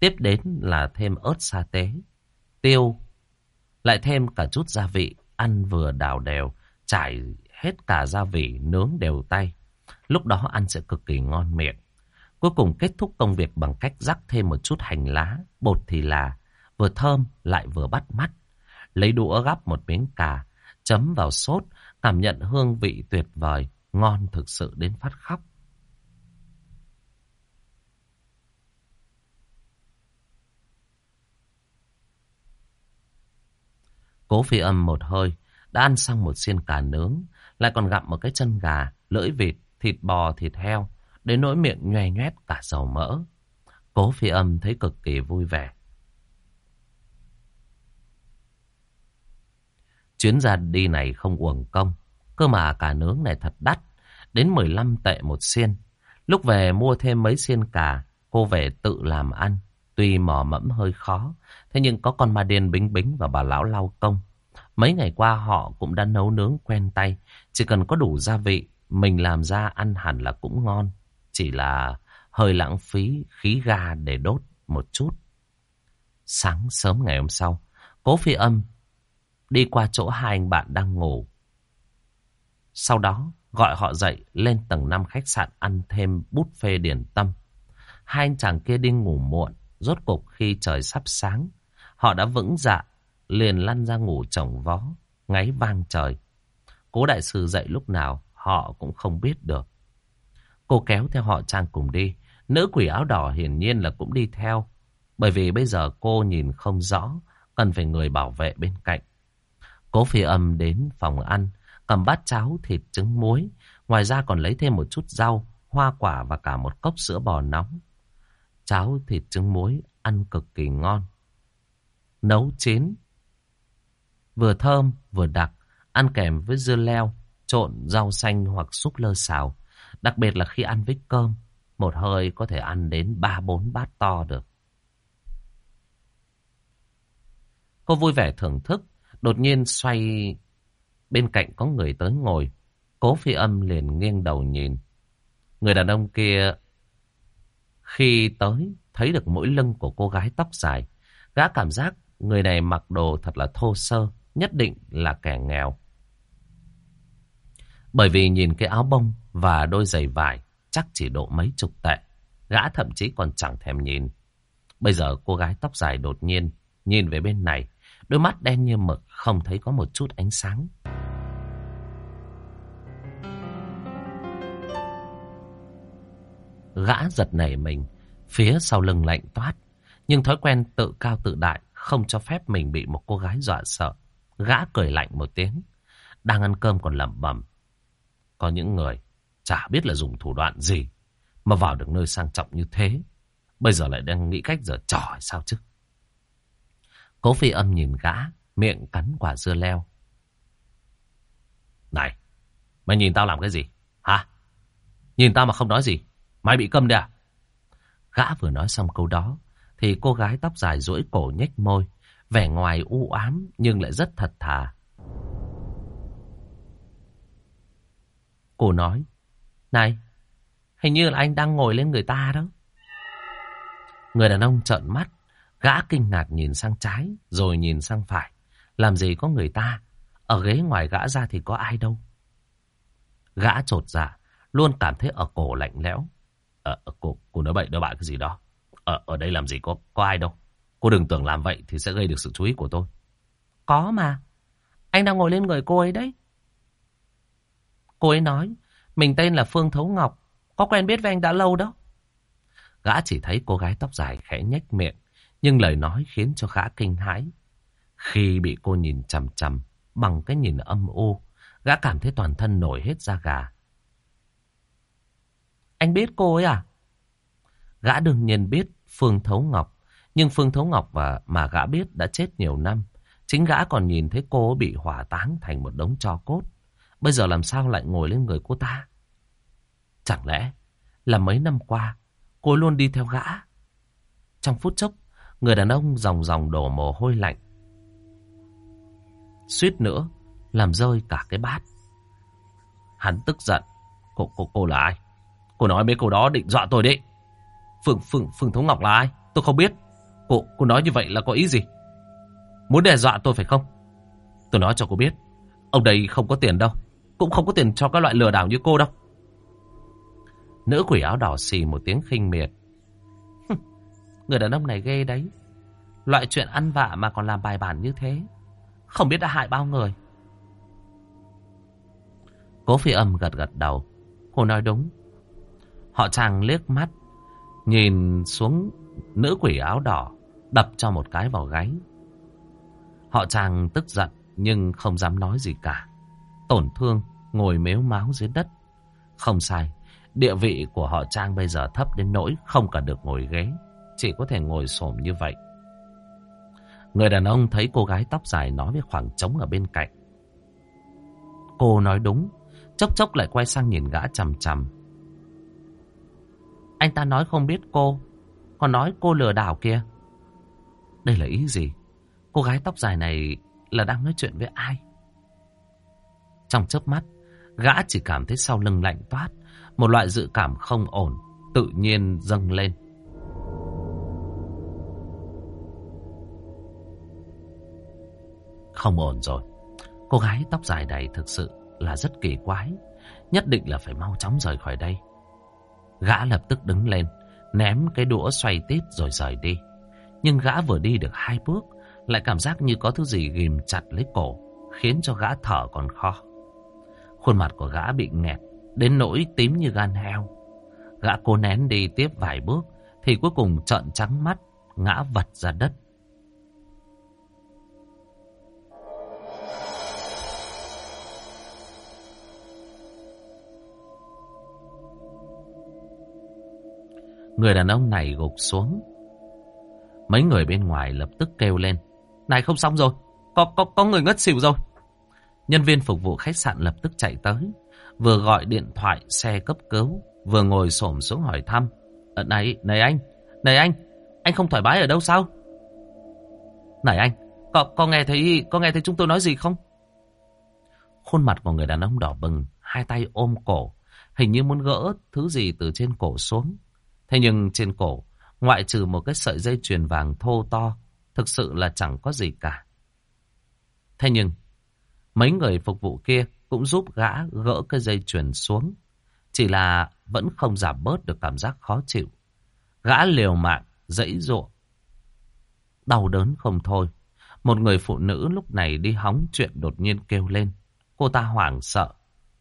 Tiếp đến là thêm ớt sa tế, tiêu, lại thêm cả chút gia vị, ăn vừa đào đều, trải hết cả gia vị nướng đều tay. Lúc đó ăn sẽ cực kỳ ngon miệng. Cuối cùng kết thúc công việc bằng cách rắc thêm một chút hành lá, bột thì là vừa thơm lại vừa bắt mắt. Lấy đũa gắp một miếng cà, chấm vào sốt, cảm nhận hương vị tuyệt vời, ngon thực sự đến phát khóc. Cố phi âm một hơi, đã ăn xong một xiên cà nướng, lại còn gặm một cái chân gà, lưỡi vịt, thịt bò, thịt heo, đến nỗi miệng nhoe nhoét cả dầu mỡ. Cố phi âm thấy cực kỳ vui vẻ. Chuyến ra đi này không uổng công, cơ mà cà nướng này thật đắt, đến 15 tệ một xiên. Lúc về mua thêm mấy xiên cà, cô về tự làm ăn. Tuy mò mẫm hơi khó, thế nhưng có con ma điên bính bính và bà lão lau công. Mấy ngày qua họ cũng đã nấu nướng quen tay, chỉ cần có đủ gia vị, mình làm ra ăn hẳn là cũng ngon. Chỉ là hơi lãng phí khí ga để đốt một chút. Sáng sớm ngày hôm sau, cố phi âm đi qua chỗ hai anh bạn đang ngủ. Sau đó gọi họ dậy lên tầng 5 khách sạn ăn thêm bút phê điển tâm. Hai anh chàng kia đi ngủ muộn, rốt cục khi trời sắp sáng. Họ đã vững dạ, liền lăn ra ngủ chồng vó, ngáy vang trời. Cố đại sư dậy lúc nào họ cũng không biết được. Cô kéo theo họ Trang cùng đi. Nữ quỷ áo đỏ hiển nhiên là cũng đi theo. Bởi vì bây giờ cô nhìn không rõ, cần phải người bảo vệ bên cạnh. Cố phi âm đến phòng ăn, cầm bát cháo, thịt, trứng muối. Ngoài ra còn lấy thêm một chút rau, hoa quả và cả một cốc sữa bò nóng. Cháo, thịt, trứng muối ăn cực kỳ ngon. Nấu chín, vừa thơm vừa đặc, ăn kèm với dưa leo, trộn rau xanh hoặc súp lơ xào. Đặc biệt là khi ăn với cơm, một hơi có thể ăn đến ba bốn bát to được. Cô vui vẻ thưởng thức, đột nhiên xoay bên cạnh có người tới ngồi. Cố phi âm liền nghiêng đầu nhìn. Người đàn ông kia khi tới thấy được mũi lưng của cô gái tóc dài. Gã cảm giác người này mặc đồ thật là thô sơ, nhất định là kẻ nghèo. Bởi vì nhìn cái áo bông và đôi giày vải chắc chỉ độ mấy chục tệ. Gã thậm chí còn chẳng thèm nhìn. Bây giờ cô gái tóc dài đột nhiên nhìn về bên này. Đôi mắt đen như mực không thấy có một chút ánh sáng. Gã giật nảy mình, phía sau lưng lạnh toát. Nhưng thói quen tự cao tự đại không cho phép mình bị một cô gái dọa sợ. Gã cười lạnh một tiếng. Đang ăn cơm còn lẩm bẩm. Có những người chả biết là dùng thủ đoạn gì mà vào được nơi sang trọng như thế. Bây giờ lại đang nghĩ cách giờ trò sao chứ. Cố phi âm nhìn gã, miệng cắn quả dưa leo. Này, mày nhìn tao làm cái gì? Hả? Nhìn tao mà không nói gì. Mày bị câm đấy à? Gã vừa nói xong câu đó, thì cô gái tóc dài duỗi cổ nhếch môi, vẻ ngoài u ám nhưng lại rất thật thà. Cô nói, này, hình như là anh đang ngồi lên người ta đó. Người đàn ông trợn mắt, gã kinh ngạc nhìn sang trái, rồi nhìn sang phải. Làm gì có người ta, ở ghế ngoài gã ra thì có ai đâu. Gã trột dạ, luôn cảm thấy ở cổ lạnh lẽo à, cô, cô nói bậy nói bạ cái gì đó. Ở, ở đây làm gì có, có ai đâu. Cô đừng tưởng làm vậy thì sẽ gây được sự chú ý của tôi. Có mà. Anh đang ngồi lên người cô ấy đấy. Cô ấy nói, mình tên là Phương Thấu Ngọc, có quen biết với anh đã lâu đó. Gã chỉ thấy cô gái tóc dài khẽ nhếch miệng, nhưng lời nói khiến cho gã kinh hãi. Khi bị cô nhìn chằm chằm bằng cái nhìn âm u, gã cảm thấy toàn thân nổi hết da gà. Anh biết cô ấy à? Gã đương nhiên biết Phương Thấu Ngọc, nhưng Phương Thấu Ngọc và mà gã biết đã chết nhiều năm. Chính gã còn nhìn thấy cô bị hỏa táng thành một đống tro cốt. Bây giờ làm sao lại ngồi lên người cô ta? Chẳng lẽ là mấy năm qua cô luôn đi theo gã? Trong phút chốc, người đàn ông dòng dòng đổ mồ hôi lạnh. Suýt nữa, làm rơi cả cái bát. Hắn tức giận. Cô, cô, cô là ai? Cô nói mấy câu đó định dọa tôi đấy. Phương, Phương, Phương Thống Ngọc là ai? Tôi không biết. Cô, cô nói như vậy là có ý gì? Muốn đe dọa tôi phải không? Tôi nói cho cô biết. Ông đây không có tiền đâu. Cũng không có tiền cho các loại lừa đảo như cô đâu. Nữ quỷ áo đỏ xì một tiếng khinh miệt. Người đàn ông này ghê đấy. Loại chuyện ăn vạ mà còn làm bài bản như thế. Không biết đã hại bao người. Cố phi âm gật gật đầu. Cô nói đúng. Họ chàng liếc mắt. Nhìn xuống nữ quỷ áo đỏ. Đập cho một cái vào gáy. Họ chàng tức giận nhưng không dám nói gì cả. Tổn thương, ngồi mếu máu dưới đất. Không sai, địa vị của họ Trang bây giờ thấp đến nỗi không cần được ngồi ghế. Chỉ có thể ngồi xổm như vậy. Người đàn ông thấy cô gái tóc dài nói với khoảng trống ở bên cạnh. Cô nói đúng, chốc chốc lại quay sang nhìn gã chằm chằm. Anh ta nói không biết cô, còn nói cô lừa đảo kia. Đây là ý gì? Cô gái tóc dài này là đang nói chuyện với ai? Trong chớp mắt, gã chỉ cảm thấy sau lưng lạnh toát, một loại dự cảm không ổn, tự nhiên dâng lên. Không ổn rồi. Cô gái tóc dài này thực sự là rất kỳ quái. Nhất định là phải mau chóng rời khỏi đây. Gã lập tức đứng lên, ném cái đũa xoay tít rồi rời đi. Nhưng gã vừa đi được hai bước, lại cảm giác như có thứ gì ghim chặt lấy cổ, khiến cho gã thở còn khó. Khuôn mặt của gã bị nghẹt, đến nỗi tím như gan heo. Gã cố nén đi tiếp vài bước, thì cuối cùng trợn trắng mắt, ngã vật ra đất. Người đàn ông này gục xuống. Mấy người bên ngoài lập tức kêu lên. Này không xong rồi, có, có, có người ngất xỉu rồi. Nhân viên phục vụ khách sạn lập tức chạy tới. Vừa gọi điện thoại xe cấp cứu, vừa ngồi xổm xuống hỏi thăm. À, này, này anh, này anh, anh không thoải mái ở đâu sao? Này anh, có, có nghe thấy có nghe thấy chúng tôi nói gì không? Khuôn mặt của người đàn ông đỏ bừng, hai tay ôm cổ, hình như muốn gỡ thứ gì từ trên cổ xuống. Thế nhưng trên cổ, ngoại trừ một cái sợi dây chuyền vàng thô to, thực sự là chẳng có gì cả. Thế nhưng, mấy người phục vụ kia cũng giúp gã gỡ cái dây chuyền xuống. Chỉ là vẫn không giảm bớt được cảm giác khó chịu. Gã liều mạng, dãy ruộng. Đau đớn không thôi. Một người phụ nữ lúc này đi hóng chuyện đột nhiên kêu lên. Cô ta hoảng sợ.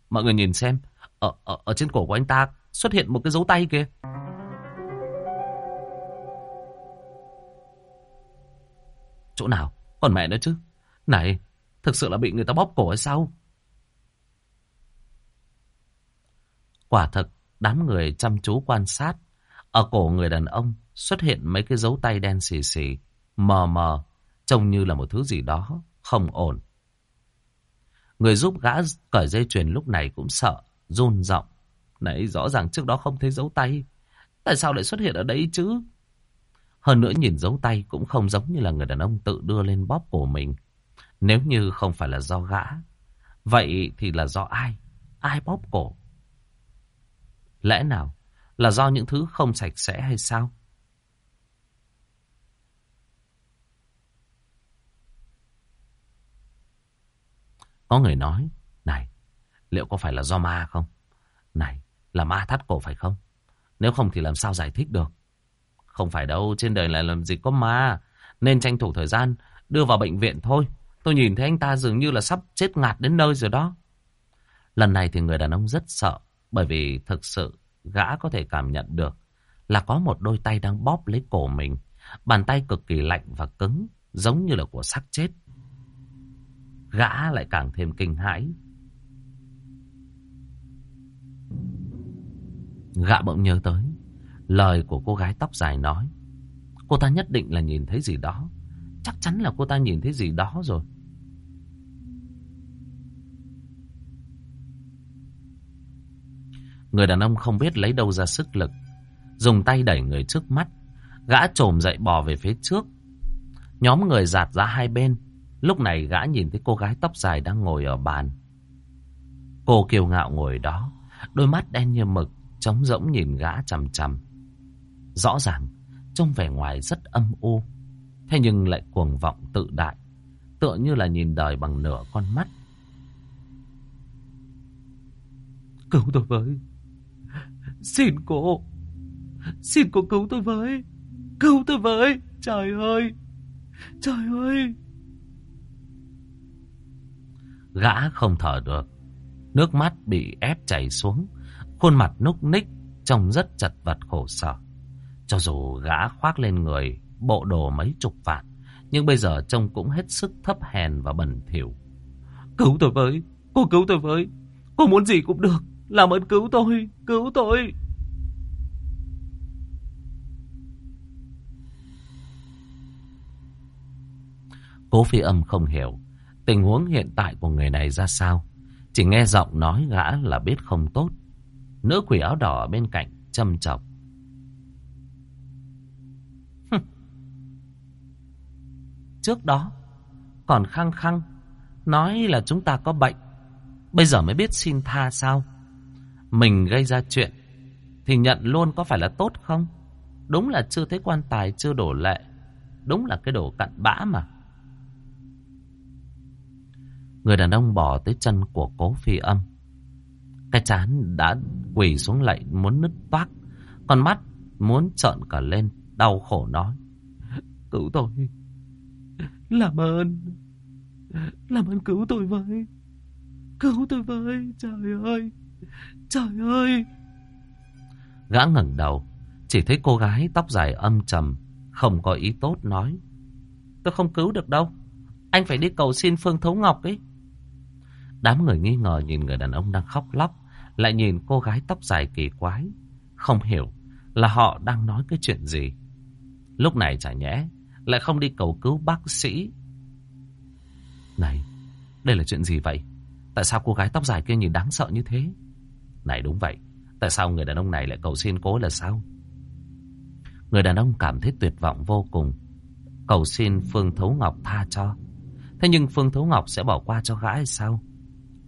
Mọi người nhìn xem, ở, ở, ở trên cổ của anh ta xuất hiện một cái dấu tay kia. Chỗ nào? Còn mẹ nữa chứ. Này, thực sự là bị người ta bóp cổ hay sao? Quả thật, đám người chăm chú quan sát. Ở cổ người đàn ông xuất hiện mấy cái dấu tay đen xì xì, mờ mờ, trông như là một thứ gì đó, không ổn. Người giúp gã cởi dây chuyền lúc này cũng sợ, run giọng nãy rõ ràng trước đó không thấy dấu tay. Tại sao lại xuất hiện ở đây chứ? Hơn nữa nhìn dấu tay cũng không giống như là người đàn ông tự đưa lên bóp cổ mình. Nếu như không phải là do gã, vậy thì là do ai? Ai bóp cổ? Lẽ nào là do những thứ không sạch sẽ hay sao? Có người nói, này, liệu có phải là do ma không? Này, là ma thắt cổ phải không? Nếu không thì làm sao giải thích được? Không phải đâu, trên đời này làm gì có ma. Nên tranh thủ thời gian, đưa vào bệnh viện thôi. Tôi nhìn thấy anh ta dường như là sắp chết ngạt đến nơi rồi đó. Lần này thì người đàn ông rất sợ, bởi vì thực sự gã có thể cảm nhận được là có một đôi tay đang bóp lấy cổ mình. Bàn tay cực kỳ lạnh và cứng, giống như là của xác chết. Gã lại càng thêm kinh hãi. Gã bỗng nhớ tới lời của cô gái tóc dài nói. Cô ta nhất định là nhìn thấy gì đó. Chắc chắn là cô ta nhìn thấy gì đó rồi. Người đàn ông không biết lấy đâu ra sức lực. Dùng tay đẩy người trước mắt. Gã trồm dậy bò về phía trước. Nhóm người giạt ra hai bên. Lúc này gã nhìn thấy cô gái tóc dài đang ngồi ở bàn. Cô kiêu ngạo ngồi đó. Đôi mắt đen như mực. Trống rỗng nhìn gã chằm chằm. Rõ ràng, trông vẻ ngoài rất âm u. Thế nhưng lại cuồng vọng tự đại. Tựa như là nhìn đời bằng nửa con mắt. Cứu tôi với. Xin cô. Xin cô cứu tôi với. Cứu tôi với. Trời ơi. Trời ơi. Gã không thở được. Nước mắt bị ép chảy xuống. Khuôn mặt núc ních. Trông rất chật vật khổ sở. Cho dù gã khoác lên người bộ đồ mấy chục vạn. Nhưng bây giờ trông cũng hết sức thấp hèn và bẩn thỉu. Cứu tôi với. Cô cứu tôi với. Cô muốn gì cũng được. Làm ơn cứu tôi. Cứu tôi. Cố phi âm không hiểu tình huống hiện tại của người này ra sao. Chỉ nghe giọng nói gã là biết không tốt. Nữ quỷ áo đỏ bên cạnh châm chọc. Trước đó còn khăng khăng nói là chúng ta có bệnh. Bây giờ mới biết xin tha sao? Mình gây ra chuyện thì nhận luôn có phải là tốt không? Đúng là chưa thấy quan tài chưa đổ lệ. Đúng là cái đồ cặn bã mà. Người đàn ông bỏ tới chân của cố phi âm. Cái chán đã quỳ xuống lạy muốn nứt toác. Con mắt muốn trợn cả lên, đau khổ nói. Cứu tôi. Làm ơn. Làm ơn cứu tôi với. Cứu tôi với. Trời ơi. Trời ơi. Gã ngẩng đầu. Chỉ thấy cô gái tóc dài âm trầm. Không có ý tốt nói. Tôi không cứu được đâu. Anh phải đi cầu xin Phương Thấu Ngọc ấy. Đám người nghi ngờ nhìn người đàn ông đang khóc lóc. Lại nhìn cô gái tóc dài kỳ quái. Không hiểu là họ đang nói cái chuyện gì. Lúc này chả nhẽ lại không đi cầu cứu bác sĩ. Này, đây là chuyện gì vậy? Tại sao cô gái tóc dài kia nhìn đáng sợ như thế? Này đúng vậy, tại sao người đàn ông này lại cầu xin cố là sao? Người đàn ông cảm thấy tuyệt vọng vô cùng. Cầu xin Phương Thấu Ngọc tha cho. Thế nhưng Phương Thấu Ngọc sẽ bỏ qua cho gã hay sao?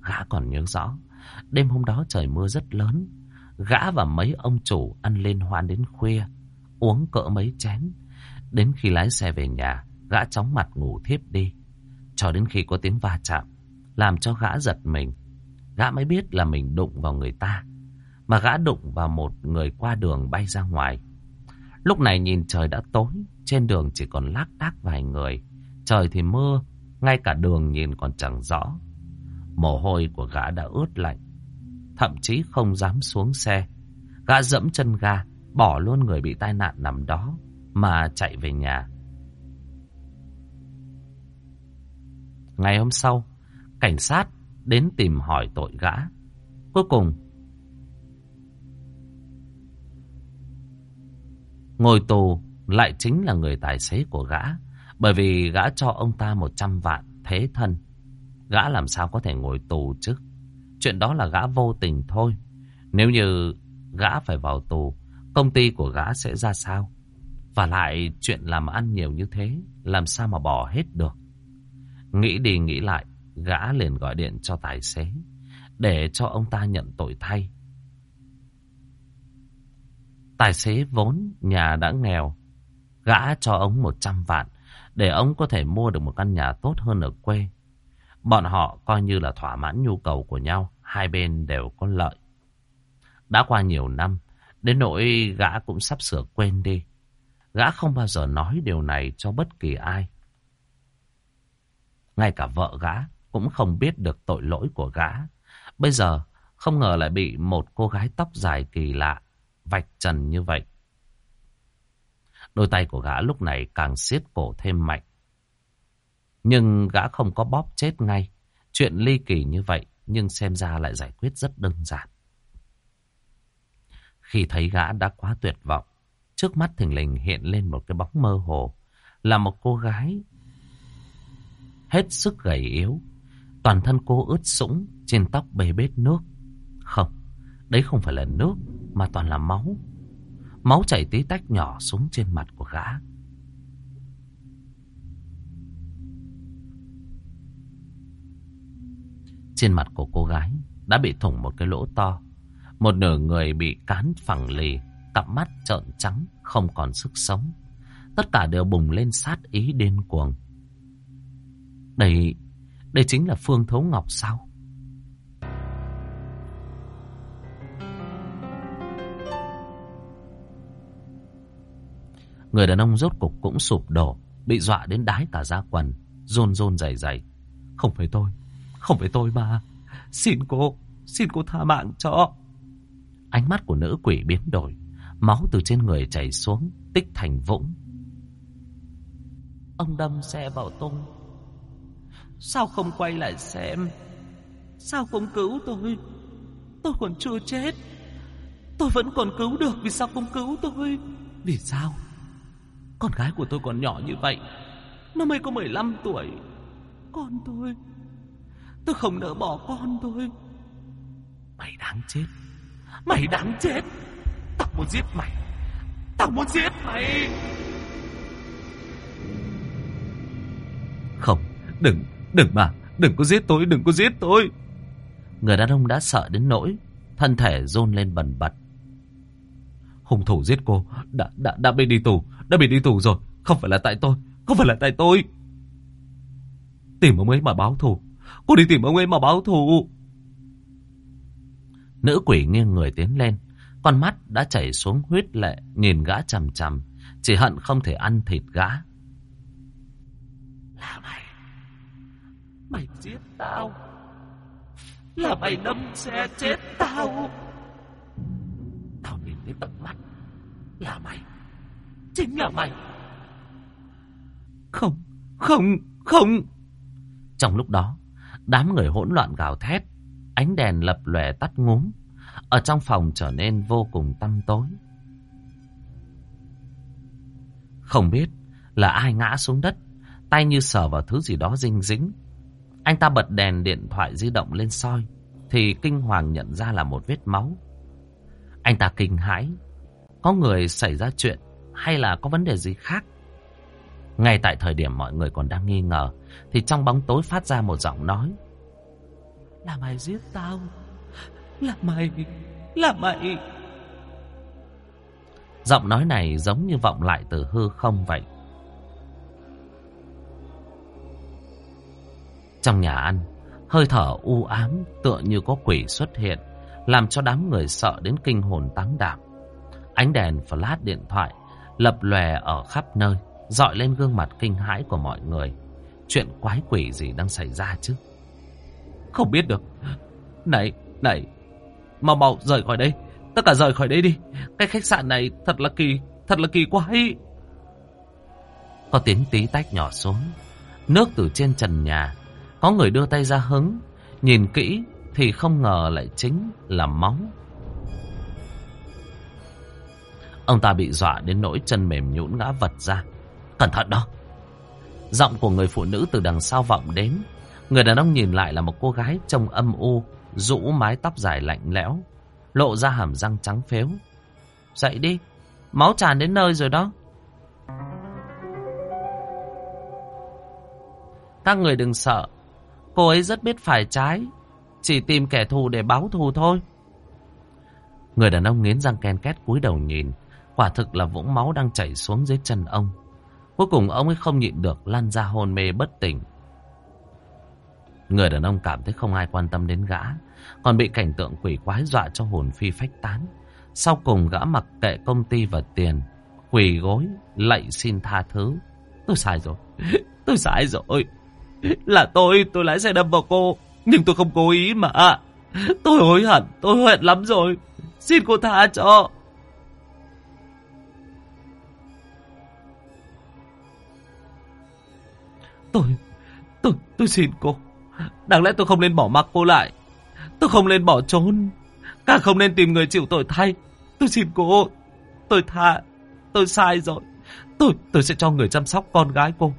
Gã còn nhớ rõ. Đêm hôm đó trời mưa rất lớn. Gã và mấy ông chủ ăn lên hoan đến khuya. Uống cỡ mấy chén. Đến khi lái xe về nhà, gã chóng mặt ngủ thiếp đi. Cho đến khi có tiếng va chạm, làm cho gã giật mình. Gã mới biết là mình đụng vào người ta. Mà gã đụng vào một người qua đường bay ra ngoài. Lúc này nhìn trời đã tối, trên đường chỉ còn lác đác vài người. Trời thì mưa, ngay cả đường nhìn còn chẳng rõ. Mồ hôi của gã đã ướt lạnh. Thậm chí không dám xuống xe. Gã dẫm chân ga, bỏ luôn người bị tai nạn nằm đó mà chạy về nhà. Ngày hôm sau, cảnh sát đến tìm hỏi tội gã. Cuối cùng, ngồi tù lại chính là người tài xế của gã, bởi vì gã cho ông ta 100 vạn thế thân. Gã làm sao có thể ngồi tù chứ? Chuyện đó là gã vô tình thôi. Nếu như gã phải vào tù, công ty của gã sẽ ra sao? Và lại chuyện làm ăn nhiều như thế, làm sao mà bỏ hết được? Nghĩ đi nghĩ lại, gã liền gọi điện cho tài xế, để cho ông ta nhận tội thay. Tài xế vốn nhà đã nghèo, gã cho ông 100 vạn, để ông có thể mua được một căn nhà tốt hơn ở quê. Bọn họ coi như là thỏa mãn nhu cầu của nhau, hai bên đều có lợi. Đã qua nhiều năm, đến nỗi gã cũng sắp sửa quên đi. Gã không bao giờ nói điều này cho bất kỳ ai. Ngay cả vợ gã cũng không biết được tội lỗi của gã. Bây giờ không ngờ lại bị một cô gái tóc dài kỳ lạ vạch trần như vậy. Đôi tay của gã lúc này càng siết cổ thêm mạnh. Nhưng gã không có bóp chết ngay. Chuyện ly kỳ như vậy nhưng xem ra lại giải quyết rất đơn giản. Khi thấy gã đã quá tuyệt vọng, trước mắt thình lình hiện lên một cái bóng mơ hồ. Là một cô gái hết sức gầy yếu. Toàn thân cô ướt sũng, trên tóc bê bết nước. Không, đấy không phải là nước, mà toàn là máu. Máu chảy tí tách nhỏ xuống trên mặt của gã. Trên mặt của cô gái đã bị thủng một cái lỗ to. Một nửa người bị cán phẳng lì, cặp mắt trợn trắng, không còn sức sống. Tất cả đều bùng lên sát ý điên cuồng. Đây, đây chính là Phương Thấu Ngọc sao? Người đàn ông rốt cục cũng sụp đổ, bị dọa đến đái cả da quần, rôn rôn dày dày. Không phải tôi, không phải tôi mà. Xin cô, xin cô tha mạng cho. Ánh mắt của nữ quỷ biến đổi, máu từ trên người chảy xuống, tích thành vũng. Ông đâm xe vào tôi. Sao không quay lại xem? Sao không cứu tôi? Tôi còn chưa chết. Tôi vẫn còn cứu được, vì sao không cứu tôi? Vì sao? Con gái của tôi còn nhỏ như vậy Nó mới có 15 tuổi Con tôi Tôi không nỡ bỏ con tôi Mày đáng chết Mày đáng chết Tao muốn giết mày. Tao muốn giết mày. Không Đừng Đừng mà Đừng có giết tôi Đừng có giết tôi. Người đàn ông đã sợ đến nỗi Thân thể rôn lên bần bật. Hung thủ giết cô đã, đã, đã bị đi tù Đã bị đi tù rồi. Không phải là tại tôi Không phải là tại tôi. Tìm ông ấy mà báo thù. Cô đi tìm ông ấy mà báo thù. Nữ quỷ nghiêng người tiến lên Con mắt đã chảy xuống huyết lệ Nhìn gã chằm chằm Chỉ hận không thể ăn thịt gã. Là mày. Mày giết tao. Là mày đâm xe chết tao. Tao nhìn thấy tận mắt. Là mày. Chính là mày. Không Không Không. Trong lúc đó Đám người hỗn loạn gào thét Ánh đèn lập lòe tắt ngúm ở trong phòng trở nên vô cùng tăm tối Không biết là ai ngã xuống đất, Tay như sờ vào thứ gì đó dinh dính Anh ta bật đèn điện thoại di động lên soi, Thì kinh hoàng nhận ra là một vết máu anh ta kinh hãi. Có người xảy ra chuyện hay là có vấn đề gì khác? Ngay tại thời điểm mọi người còn đang nghi ngờ, thì trong bóng tối phát ra một giọng nói. Là mày giết tao. Là mày. Là mày. Giọng nói này giống như vọng lại từ hư không vậy. Trong nhà ăn, hơi thở u ám tựa như có quỷ xuất hiện làm cho đám người sợ đến kinh hồn táng đảm. Ánh đèn flash điện thoại lập lòe ở khắp nơi, dọi lên gương mặt kinh hãi của mọi người. Chuyện quái quỷ gì đang xảy ra chứ? Không biết được. Này, này, mau mau rời khỏi đây. Tất cả rời khỏi đây đi. Cái khách sạn này thật là kỳ, thật là kỳ quá quái. Có tiếng tí tách nhỏ xuống. Nước từ trên trần nhà. Có người đưa tay ra hứng. Nhìn kỹ thì không ngờ lại chính là máu. Ông ta bị dọa đến nỗi chân mềm nhũn ngã vật ra. Cẩn thận đó! Giọng của người phụ nữ từ đằng sau vọng đến. Người đàn ông nhìn lại là một cô gái trông âm u, rũ mái tóc dài lạnh lẽo. lộ ra hàm răng trắng phếu. Dậy đi, máu tràn đến nơi rồi đó. Các người đừng sợ, cô ấy rất biết phải trái, chỉ tìm kẻ thù để báo thù thôi. Người đàn ông nghiến răng ken két cúi đầu nhìn, quả thực là vũng máu đang chảy xuống dưới chân ông. Cuối cùng ông ấy không nhịn được lăn ra hôn mê bất tỉnh. Người đàn ông cảm thấy không ai quan tâm đến gã, còn bị cảnh tượng quỷ quái dọa cho hồn phi phách tán. Sau cùng gã mặc kệ công ty và tiền, quỳ gối, lạy xin tha thứ. Tôi sai rồi, (laughs) tôi sai rồi. Là tôi, tôi lái xe đâm vào cô, nhưng tôi không cố ý mà. Tôi hối hận, tôi hối hận lắm rồi. Xin cô tha cho. Tôi, tôi, tôi xin cô. Đáng lẽ tôi không nên bỏ mặc cô lại. Tôi không nên bỏ trốn. Càng không nên tìm người chịu tội thay. Tôi xin cô. Tôi tha. Tôi sai rồi. Tôi, tôi sẽ cho người chăm sóc con gái cô.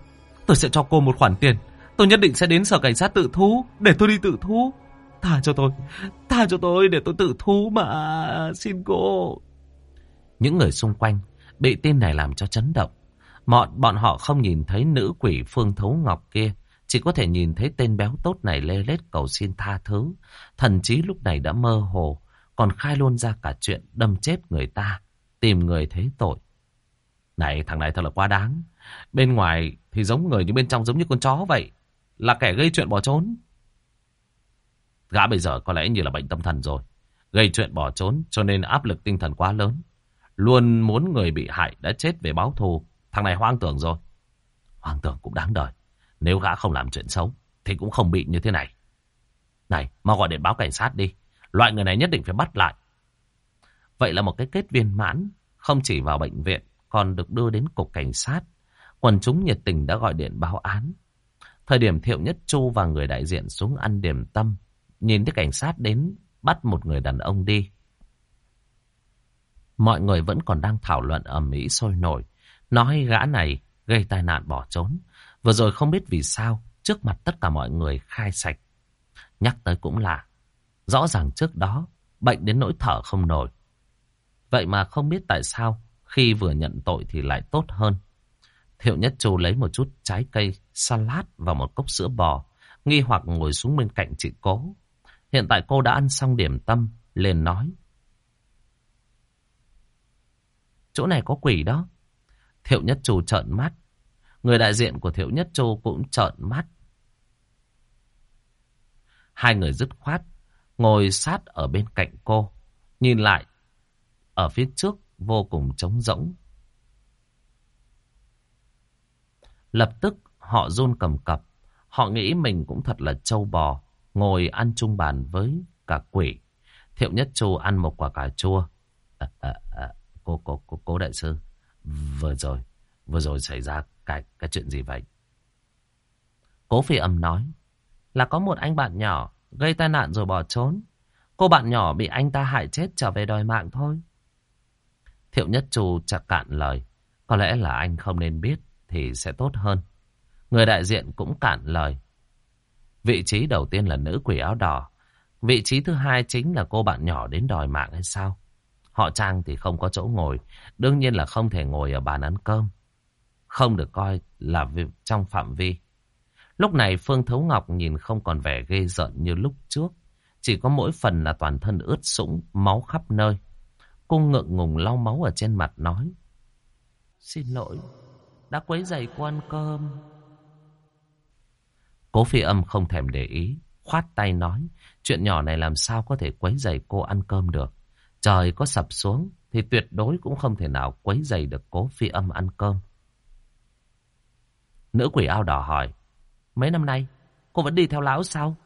Tôi sẽ cho cô một khoản tiền. Tôi nhất định sẽ đến sở cảnh sát tự thú. Để tôi đi tự thú. Tha cho tôi. Tha cho tôi để tôi tự thú mà. Xin cô. Những người xung quanh bị tin này làm cho chấn động. Bọn, bọn họ không nhìn thấy nữ quỷ Phương Thấu Ngọc kia. Chỉ có thể nhìn thấy tên béo tốt này lê lết cầu xin tha thứ. Thần trí lúc này đã mơ hồ. Còn khai luôn ra cả chuyện đâm chết người ta. Tìm người thế tội. Này, thằng này thật là quá đáng. Bên ngoài thì giống người nhưng bên trong giống như con chó vậy. Là kẻ gây chuyện bỏ trốn. Gã bây giờ có lẽ như là bệnh tâm thần rồi. Gây chuyện bỏ trốn cho nên áp lực tinh thần quá lớn. Luôn muốn người bị hại đã chết về báo thù. Thằng này hoang tưởng rồi. Hoang tưởng cũng đáng đời. Nếu gã không làm chuyện xấu thì cũng không bị như thế này. Này, mau gọi điện báo cảnh sát đi. Loại người này nhất định phải bắt lại. Vậy là một cái kết viên mãn. Không chỉ vào bệnh viện còn được đưa đến cục cảnh sát. Quần chúng nhiệt tình đã gọi điện báo án. Thời điểm Thiệu Nhất Chu và người đại diện xuống ăn điểm tâm. Nhìn thấy cảnh sát đến bắt một người đàn ông đi. Mọi người vẫn còn đang thảo luận ở Mỹ sôi nổi. Nói gã này gây tai nạn bỏ trốn. Vừa rồi không biết vì sao, trước mặt tất cả mọi người khai sạch. Nhắc tới cũng là, rõ ràng trước đó, bệnh đến nỗi thở không nổi. Vậy mà không biết tại sao, khi vừa nhận tội thì lại tốt hơn. Thiệu Nhất Chu lấy một chút trái cây, salad và một cốc sữa bò, nghi hoặc ngồi xuống bên cạnh chị cố. Hiện tại cô đã ăn xong điểm tâm, liền nói. Chỗ này có quỷ đó. Thiệu Nhất Chu trợn mắt. Người đại diện của Thiệu Nhất Chu cũng trợn mắt. Hai người dứt khoát, ngồi sát ở bên cạnh cô. Nhìn lại, ở phía trước vô cùng trống rỗng. Lập tức họ run cầm cập. Họ nghĩ mình cũng thật là trâu bò, ngồi ăn chung bàn với cả quỷ. Thiệu Nhất Chu ăn một quả cà chua. À, à, à, cô, cô, cô, cô đại sư, vừa rồi, vừa rồi xảy ra cái, cái chuyện gì vậy? Cố phi âm nói là có một anh bạn nhỏ gây tai nạn rồi bỏ trốn. Cô bạn nhỏ bị anh ta hại chết trở về đòi mạng thôi. Thiệu Nhất Chu chặt cạn lời. Có lẽ là anh không nên biết thì sẽ tốt hơn. Người đại diện cũng cạn lời. Vị trí đầu tiên là nữ quỷ áo đỏ. Vị trí thứ hai chính là cô bạn nhỏ đến đòi mạng hay sao? Họ Trang thì không có chỗ ngồi. Đương nhiên là không thể ngồi ở bàn ăn cơm. Không được coi là trong phạm vi. Lúc này Phương Thấu Ngọc nhìn không còn vẻ ghê rợn như lúc trước. Chỉ có mỗi phần là toàn thân ướt sũng, máu khắp nơi. Cô ngượng ngùng lau máu ở trên mặt nói. Xin lỗi, đã quấy giày cô ăn cơm. Cố phi âm không thèm để ý, khoát tay nói. Chuyện nhỏ này làm sao có thể quấy giày cô ăn cơm được. Trời có sập xuống thì tuyệt đối cũng không thể nào quấy giày được cố phi âm ăn cơm. Nữ quỷ ao đỏ hỏi. Mấy năm nay, cô vẫn đi theo lão sao?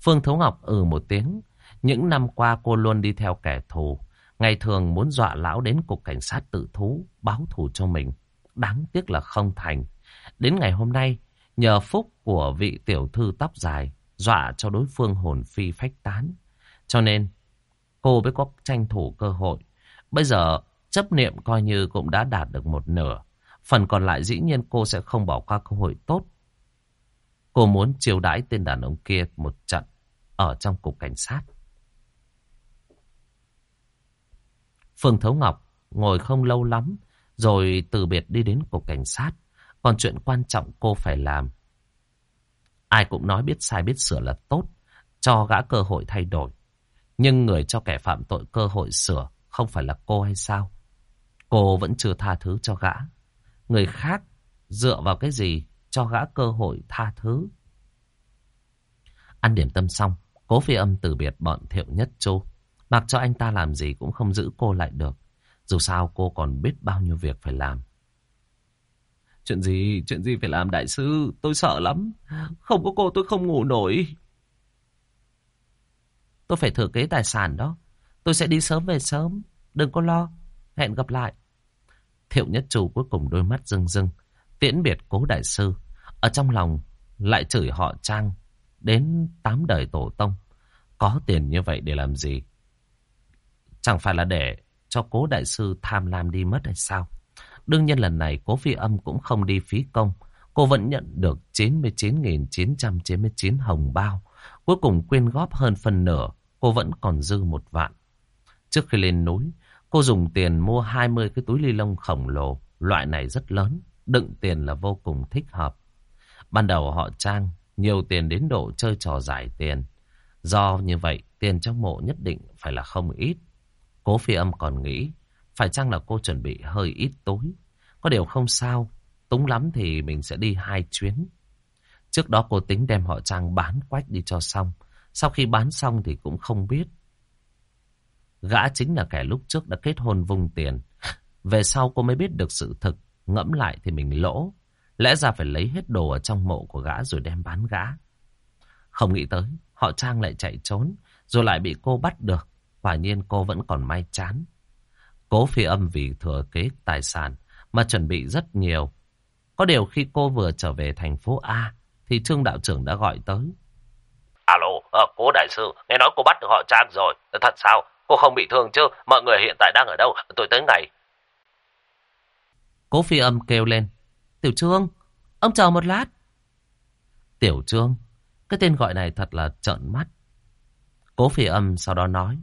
Phương Thấu Ngọc ừ một tiếng. Những năm qua cô luôn đi theo kẻ thù. Ngày thường muốn dọa lão đến cục cảnh sát tự thú, báo thù cho mình. Đáng tiếc là không thành. Đến ngày hôm nay, nhờ phúc của vị tiểu thư tóc dài, dọa cho đối phương hồn phi phách tán. Cho nên cô mới có tranh thủ cơ hội. Bây giờ chấp niệm coi như cũng đã đạt được một nửa. Phần còn lại dĩ nhiên cô sẽ không bỏ qua cơ hội tốt. Cô muốn chiêu đãi tên đàn ông kia một trận ở trong cục cảnh sát. Phương Thấu Ngọc ngồi không lâu lắm rồi từ biệt đi đến cục cảnh sát. Còn chuyện quan trọng cô phải làm. Ai cũng nói biết sai biết sửa là tốt, cho gã cơ hội thay đổi. Nhưng người cho kẻ phạm tội cơ hội sửa không phải là cô hay sao? Cô vẫn chưa tha thứ cho gã. Người khác dựa vào cái gì cho gã cơ hội tha thứ? Ăn điểm tâm xong, cố phi âm từ biệt bọn thiệu nhất châu. Mặc cho anh ta làm gì cũng không giữ cô lại được. Dù sao cô còn biết bao nhiêu việc phải làm. Chuyện gì, chuyện gì phải làm đại sư, tôi sợ lắm. Không có cô tôi không ngủ nổi. Tôi phải thừa kế tài sản đó. Tôi sẽ đi sớm về sớm. Đừng có lo. Hẹn gặp lại. Thiệu nhất chủ cuối cùng đôi mắt rưng rưng. Tiễn biệt cố đại sư. Ở trong lòng lại chửi họ Trang. Đến tám đời tổ tông. Có tiền như vậy để làm gì? Chẳng phải là để cho cố đại sư tham lam đi mất hay sao? Đương nhiên lần này cố phi âm cũng không đi phí công. Cô vẫn nhận được 99.999 hồng bao. Cuối cùng quyên góp hơn phần nửa. Cô vẫn còn dư một vạn. Trước khi lên núi, cô dùng tiền mua 20 cái túi ly lông khổng lồ. Loại này rất lớn. Đựng tiền là vô cùng thích hợp. Ban đầu họ trang nhiều tiền đến độ chơi trò giải tiền. Do như vậy, tiền trong mộ nhất định phải là không ít. Cố phi âm còn nghĩ, phải chăng là cô chuẩn bị hơi ít túi. Có điều không sao, túng lắm thì mình sẽ đi hai chuyến. Trước đó cô tính đem họ Trang bán quách đi cho xong. Sau khi bán xong thì cũng không biết. Gã chính là kẻ lúc trước đã kết hôn vung tiền. (laughs) Về sau cô mới biết được sự thực. Ngẫm lại thì mình lỗ. Lẽ ra phải lấy hết đồ ở trong mộ của gã rồi đem bán gã. Không nghĩ tới, họ Trang lại chạy trốn. Rồi lại bị cô bắt được. Quả nhiên cô vẫn còn may chán. Cố phi âm vì thừa kế tài sản mà chuẩn bị rất nhiều. Có điều khi cô vừa trở về thành phố A thì Trương đạo trưởng đã gọi tới. Alo, à, cố đại sư, nghe nói cô bắt được họ Trang rồi. Ờ, thật sao? Cô không bị thương chứ? Mọi người hiện tại đang ở đâu? Tôi tới ngày. Cố phi âm kêu lên. Tiểu Trương, ông chờ một lát. Tiểu Trương, cái tên gọi này thật là trợn mắt. Cố phi âm sau đó nói.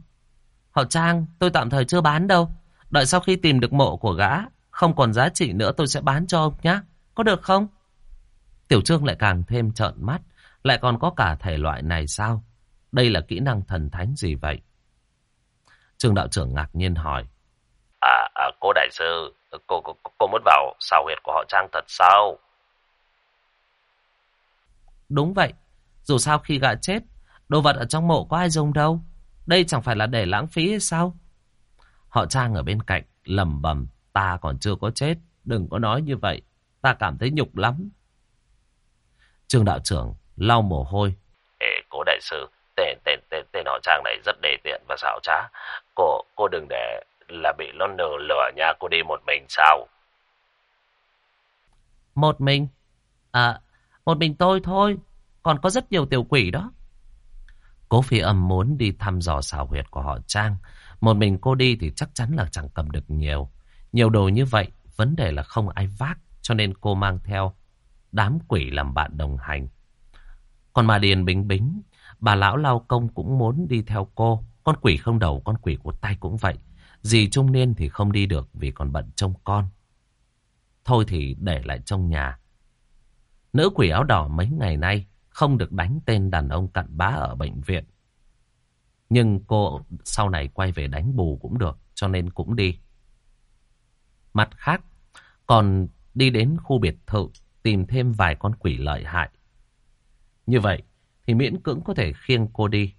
Họ Trang, tôi tạm thời chưa bán đâu. Đợi sau khi tìm được mộ của gã, không còn giá trị nữa tôi sẽ bán cho ông nhé. Có được không? Tiểu Trương lại càng thêm trợn mắt. Lại còn có cả thể loại này sao? Đây là kỹ năng thần thánh gì vậy? Trương đạo trưởng ngạc nhiên hỏi. À, à cô đại sư, cô, cô, cô muốn vào sao huyệt của họ Trang thật sao? Đúng vậy. Dù sao khi gã chết, đồ vật ở trong mộ có ai dùng đâu. Đây chẳng phải là để lãng phí hay sao? Họ Trang ở bên cạnh, lầm bầm, ta còn chưa có chết, đừng có nói như vậy, ta cảm thấy nhục lắm. Trương đạo trưởng lau mồ hôi. Ê, cố đại sư, tên, tên, tên, tên họ Trang này rất đề tiện và xảo trá. Cô, cô đừng để là bị nó nở lửa nha, cô đi một mình sao? Một mình? À, một mình tôi thôi, còn có rất nhiều tiểu quỷ đó. Cố phi âm muốn đi thăm dò xào huyệt của họ Trang. Một mình cô đi thì chắc chắn là chẳng cầm được nhiều. Nhiều đồ như vậy, vấn đề là không ai vác, cho nên cô mang theo đám quỷ làm bạn đồng hành. Còn mà Điền Bính Bính, bà lão lao công cũng muốn đi theo cô. Con quỷ không đầu, con quỷ của tay cũng vậy. Dì trung niên thì không đi được vì còn bận trông con. Thôi thì để lại trong nhà. Nữ quỷ áo đỏ mấy ngày nay không được đánh tên đàn ông cặn bá ở bệnh viện. Nhưng cô sau này quay về đánh bù cũng được, cho nên cũng đi. Mặt khác, còn đi đến khu biệt thự tìm thêm vài con quỷ lợi hại. Như vậy thì miễn cưỡng có thể khiêng cô đi.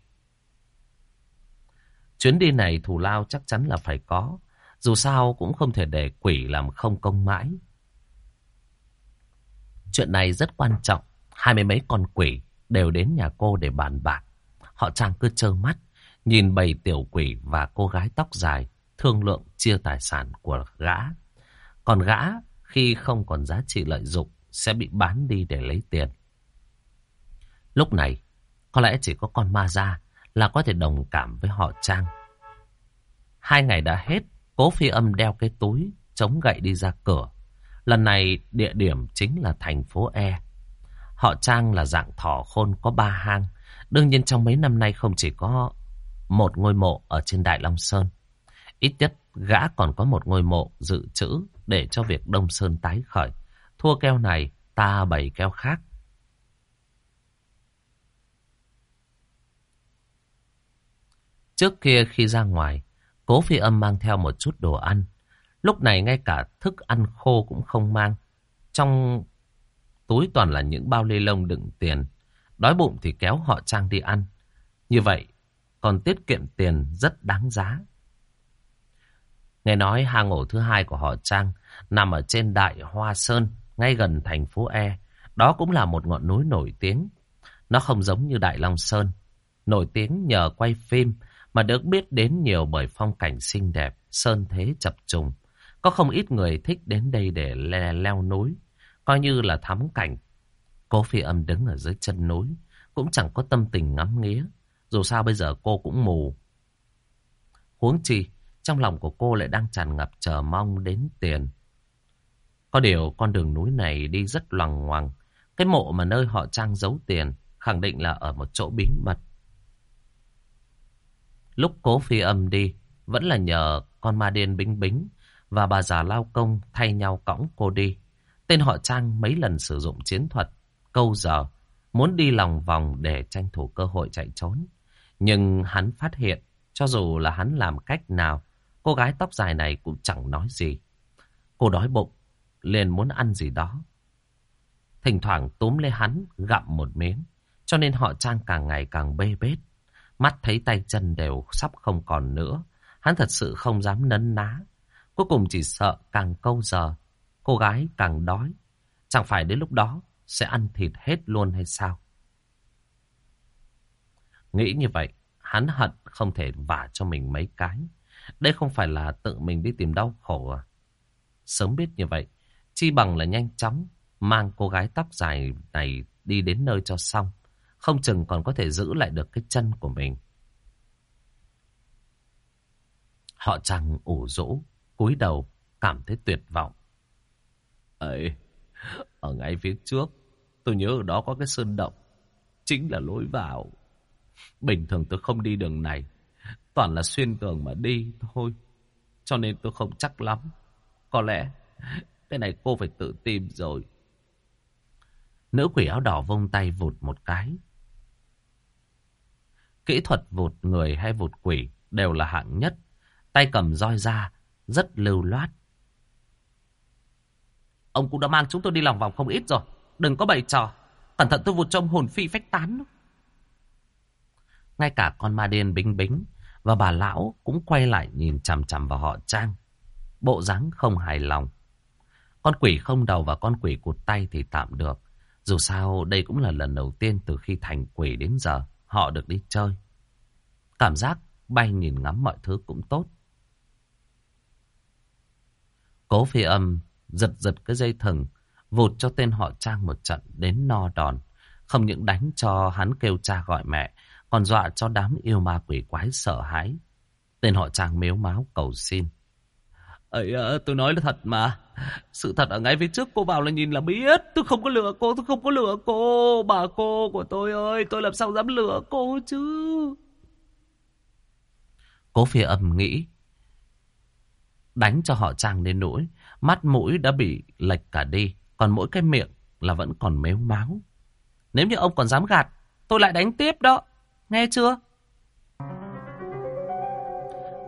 Chuyến đi này thù lao chắc chắn là phải có. Dù sao cũng không thể để quỷ làm không công mãi. Chuyện này rất quan trọng. Hai mươi mấy con quỷ đều đến nhà cô để bàn bạc. Họ trang cứ trơ mắt, nhìn bầy tiểu quỷ và cô gái tóc dài, thương lượng chia tài sản của gã. Còn gã, khi không còn giá trị lợi dụng, sẽ bị bán đi để lấy tiền. Lúc này, có lẽ chỉ có con ma ra là có thể đồng cảm với họ Trang. Hai ngày đã hết, cố phi âm đeo cái túi, chống gậy đi ra cửa. Lần này địa điểm chính là thành phố E. Họ Trang là dạng thỏ khôn có ba hang. Đương nhiên trong mấy năm nay không chỉ có một ngôi mộ ở trên Đại Long Sơn. Ít nhất gã còn có một ngôi mộ dự trữ để cho việc Đông Sơn tái khởi. Thua keo này, ta bày keo khác. Trước kia khi ra ngoài, cố phi âm mang theo một chút đồ ăn. Lúc này ngay cả thức ăn khô cũng không mang. Trong túi toàn là những bao lê lông đựng tiền. Đói bụng thì kéo họ Trang đi ăn. Như vậy, còn tiết kiệm tiền rất đáng giá. Nghe nói hang ổ thứ hai của họ Trang nằm ở trên Đại Hoa Sơn, ngay gần thành phố E. Đó cũng là một ngọn núi nổi tiếng. Nó không giống như Đại Long Sơn. Nổi tiếng nhờ quay phim mà được biết đến nhiều bởi phong cảnh xinh đẹp, sơn thế chập trùng. Có không ít người thích đến đây để le leo núi, coi như là thắm cảnh. Cô phi âm đứng ở dưới chân núi, cũng chẳng có tâm tình ngắm nghía. Dù sao bây giờ cô cũng mù. Huống chi, trong lòng của cô lại đang tràn ngập chờ mong đến tiền. Có điều con đường núi này đi rất loằng ngoằng. Cái mộ mà nơi họ trang giấu tiền khẳng định là ở một chỗ bí mật. Lúc cố phi âm đi, vẫn là nhờ con ma điên bính bính và bà già lao công thay nhau cõng cô đi. Tên họ Trang mấy lần sử dụng chiến thuật, câu giờ, muốn đi lòng vòng để tranh thủ cơ hội chạy trốn. Nhưng hắn phát hiện, cho dù là hắn làm cách nào, cô gái tóc dài này cũng chẳng nói gì. Cô đói bụng, liền muốn ăn gì đó. Thỉnh thoảng túm lấy hắn, gặm một miếng, cho nên họ Trang càng ngày càng bê bết. Mắt thấy tay chân đều sắp không còn nữa. Hắn thật sự không dám nấn ná. Cuối cùng chỉ sợ càng câu giờ, cô gái càng đói. Chẳng phải đến lúc đó sẽ ăn thịt hết luôn hay sao? Nghĩ như vậy, hắn hận không thể vả cho mình mấy cái. Đây không phải là tự mình đi tìm đau khổ à? Sớm biết như vậy, chi bằng là nhanh chóng mang cô gái tóc dài này đi đến nơi cho xong. Không chừng còn có thể giữ lại được cái chân của mình. Họ chàng ủ rũ, cúi đầu, cảm thấy tuyệt vọng. Ấy, ở ngay phía trước, tôi nhớ ở đó có cái sơn động. Chính là lối vào. Bình thường tôi không đi đường này. Toàn là xuyên tường mà đi thôi. Cho nên tôi không chắc lắm. Có lẽ cái này cô phải tự tìm rồi. Nữ quỷ áo đỏ vông tay vụt một cái. Kỹ thuật vụt người hay vụt quỷ đều là hạng nhất. Tay cầm roi ra, rất lưu loát. Ông cũng đã mang chúng tôi đi lòng vòng không ít rồi. Đừng có bày trò. Cẩn thận tôi vụt trong hồn phi phách tán. Ngay cả con ma điên bính bính và bà lão cũng quay lại nhìn chằm chằm vào họ Trang. Bộ dáng không hài lòng. Con quỷ không đầu và con quỷ cụt tay thì tạm được. Dù sao đây cũng là lần đầu tiên từ khi thành quỷ đến giờ họ được đi chơi. Cảm giác bay nhìn ngắm mọi thứ cũng tốt. Cố phi âm giật giật cái dây thừng, vụt cho tên họ Trang một trận đến no đòn. Không những đánh cho hắn kêu cha gọi mẹ, còn dọa cho đám yêu ma quỷ quái sợ hãi. Tên họ Trang mếu máu cầu xin. Ấy, tôi nói là thật mà. Sự thật ở ngay phía trước cô vào là nhìn là biết. Tôi không có lừa cô, tôi không có lừa cô. Bà cô của tôi ơi, tôi làm sao dám lừa cô chứ. Cố phi âm nghĩ. Đánh cho họ Trang đến nỗi. Mắt mũi đã bị lệch cả đi. Còn mỗi cái miệng là vẫn còn méo máu. Nếu như ông còn dám gạt, tôi lại đánh tiếp đó. Nghe chưa?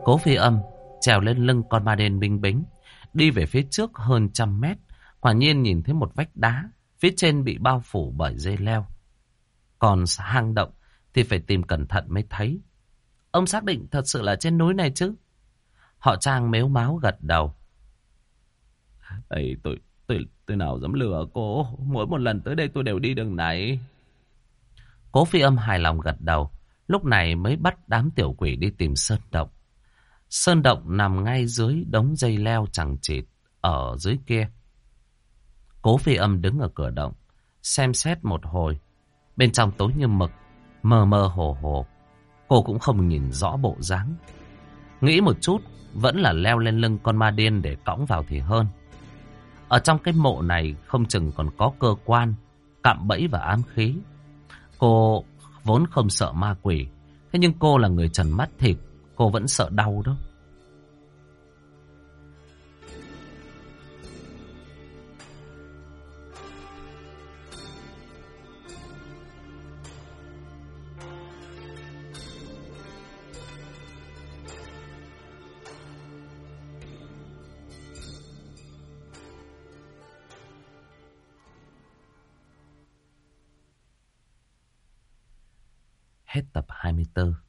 Cố phi âm trèo lên lưng con ma đen binh bính, đi về phía trước hơn trăm mét. Quả nhiên nhìn thấy một vách đá, phía trên bị bao phủ bởi dây leo. Còn hang động thì phải tìm cẩn thận mới thấy. Ông xác định thật sự là trên núi này chứ? Họ Trang mếu máu gật đầu. Ê, tôi, tôi, tôi nào dám lừa cô. Mỗi một lần tới đây tôi đều đi đường này. Cố phi âm hài lòng gật đầu. Lúc này mới bắt đám tiểu quỷ đi tìm sơn động. Sơn động nằm ngay dưới đống dây leo chẳng chịt ở dưới kia. Cố phi âm đứng ở cửa động, xem xét một hồi. Bên trong tối như mực, mờ mơ hồ hồ. Cô cũng không nhìn rõ bộ dáng. Nghĩ một chút, vẫn là leo lên lưng con ma điên để cõng vào thì hơn. Ở trong cái mộ này không chừng còn có cơ quan, cạm bẫy và ám khí. Cô vốn không sợ ma quỷ, thế nhưng cô là người trần mắt thịt, Cô vẫn sợ đau đó. Hết tập 24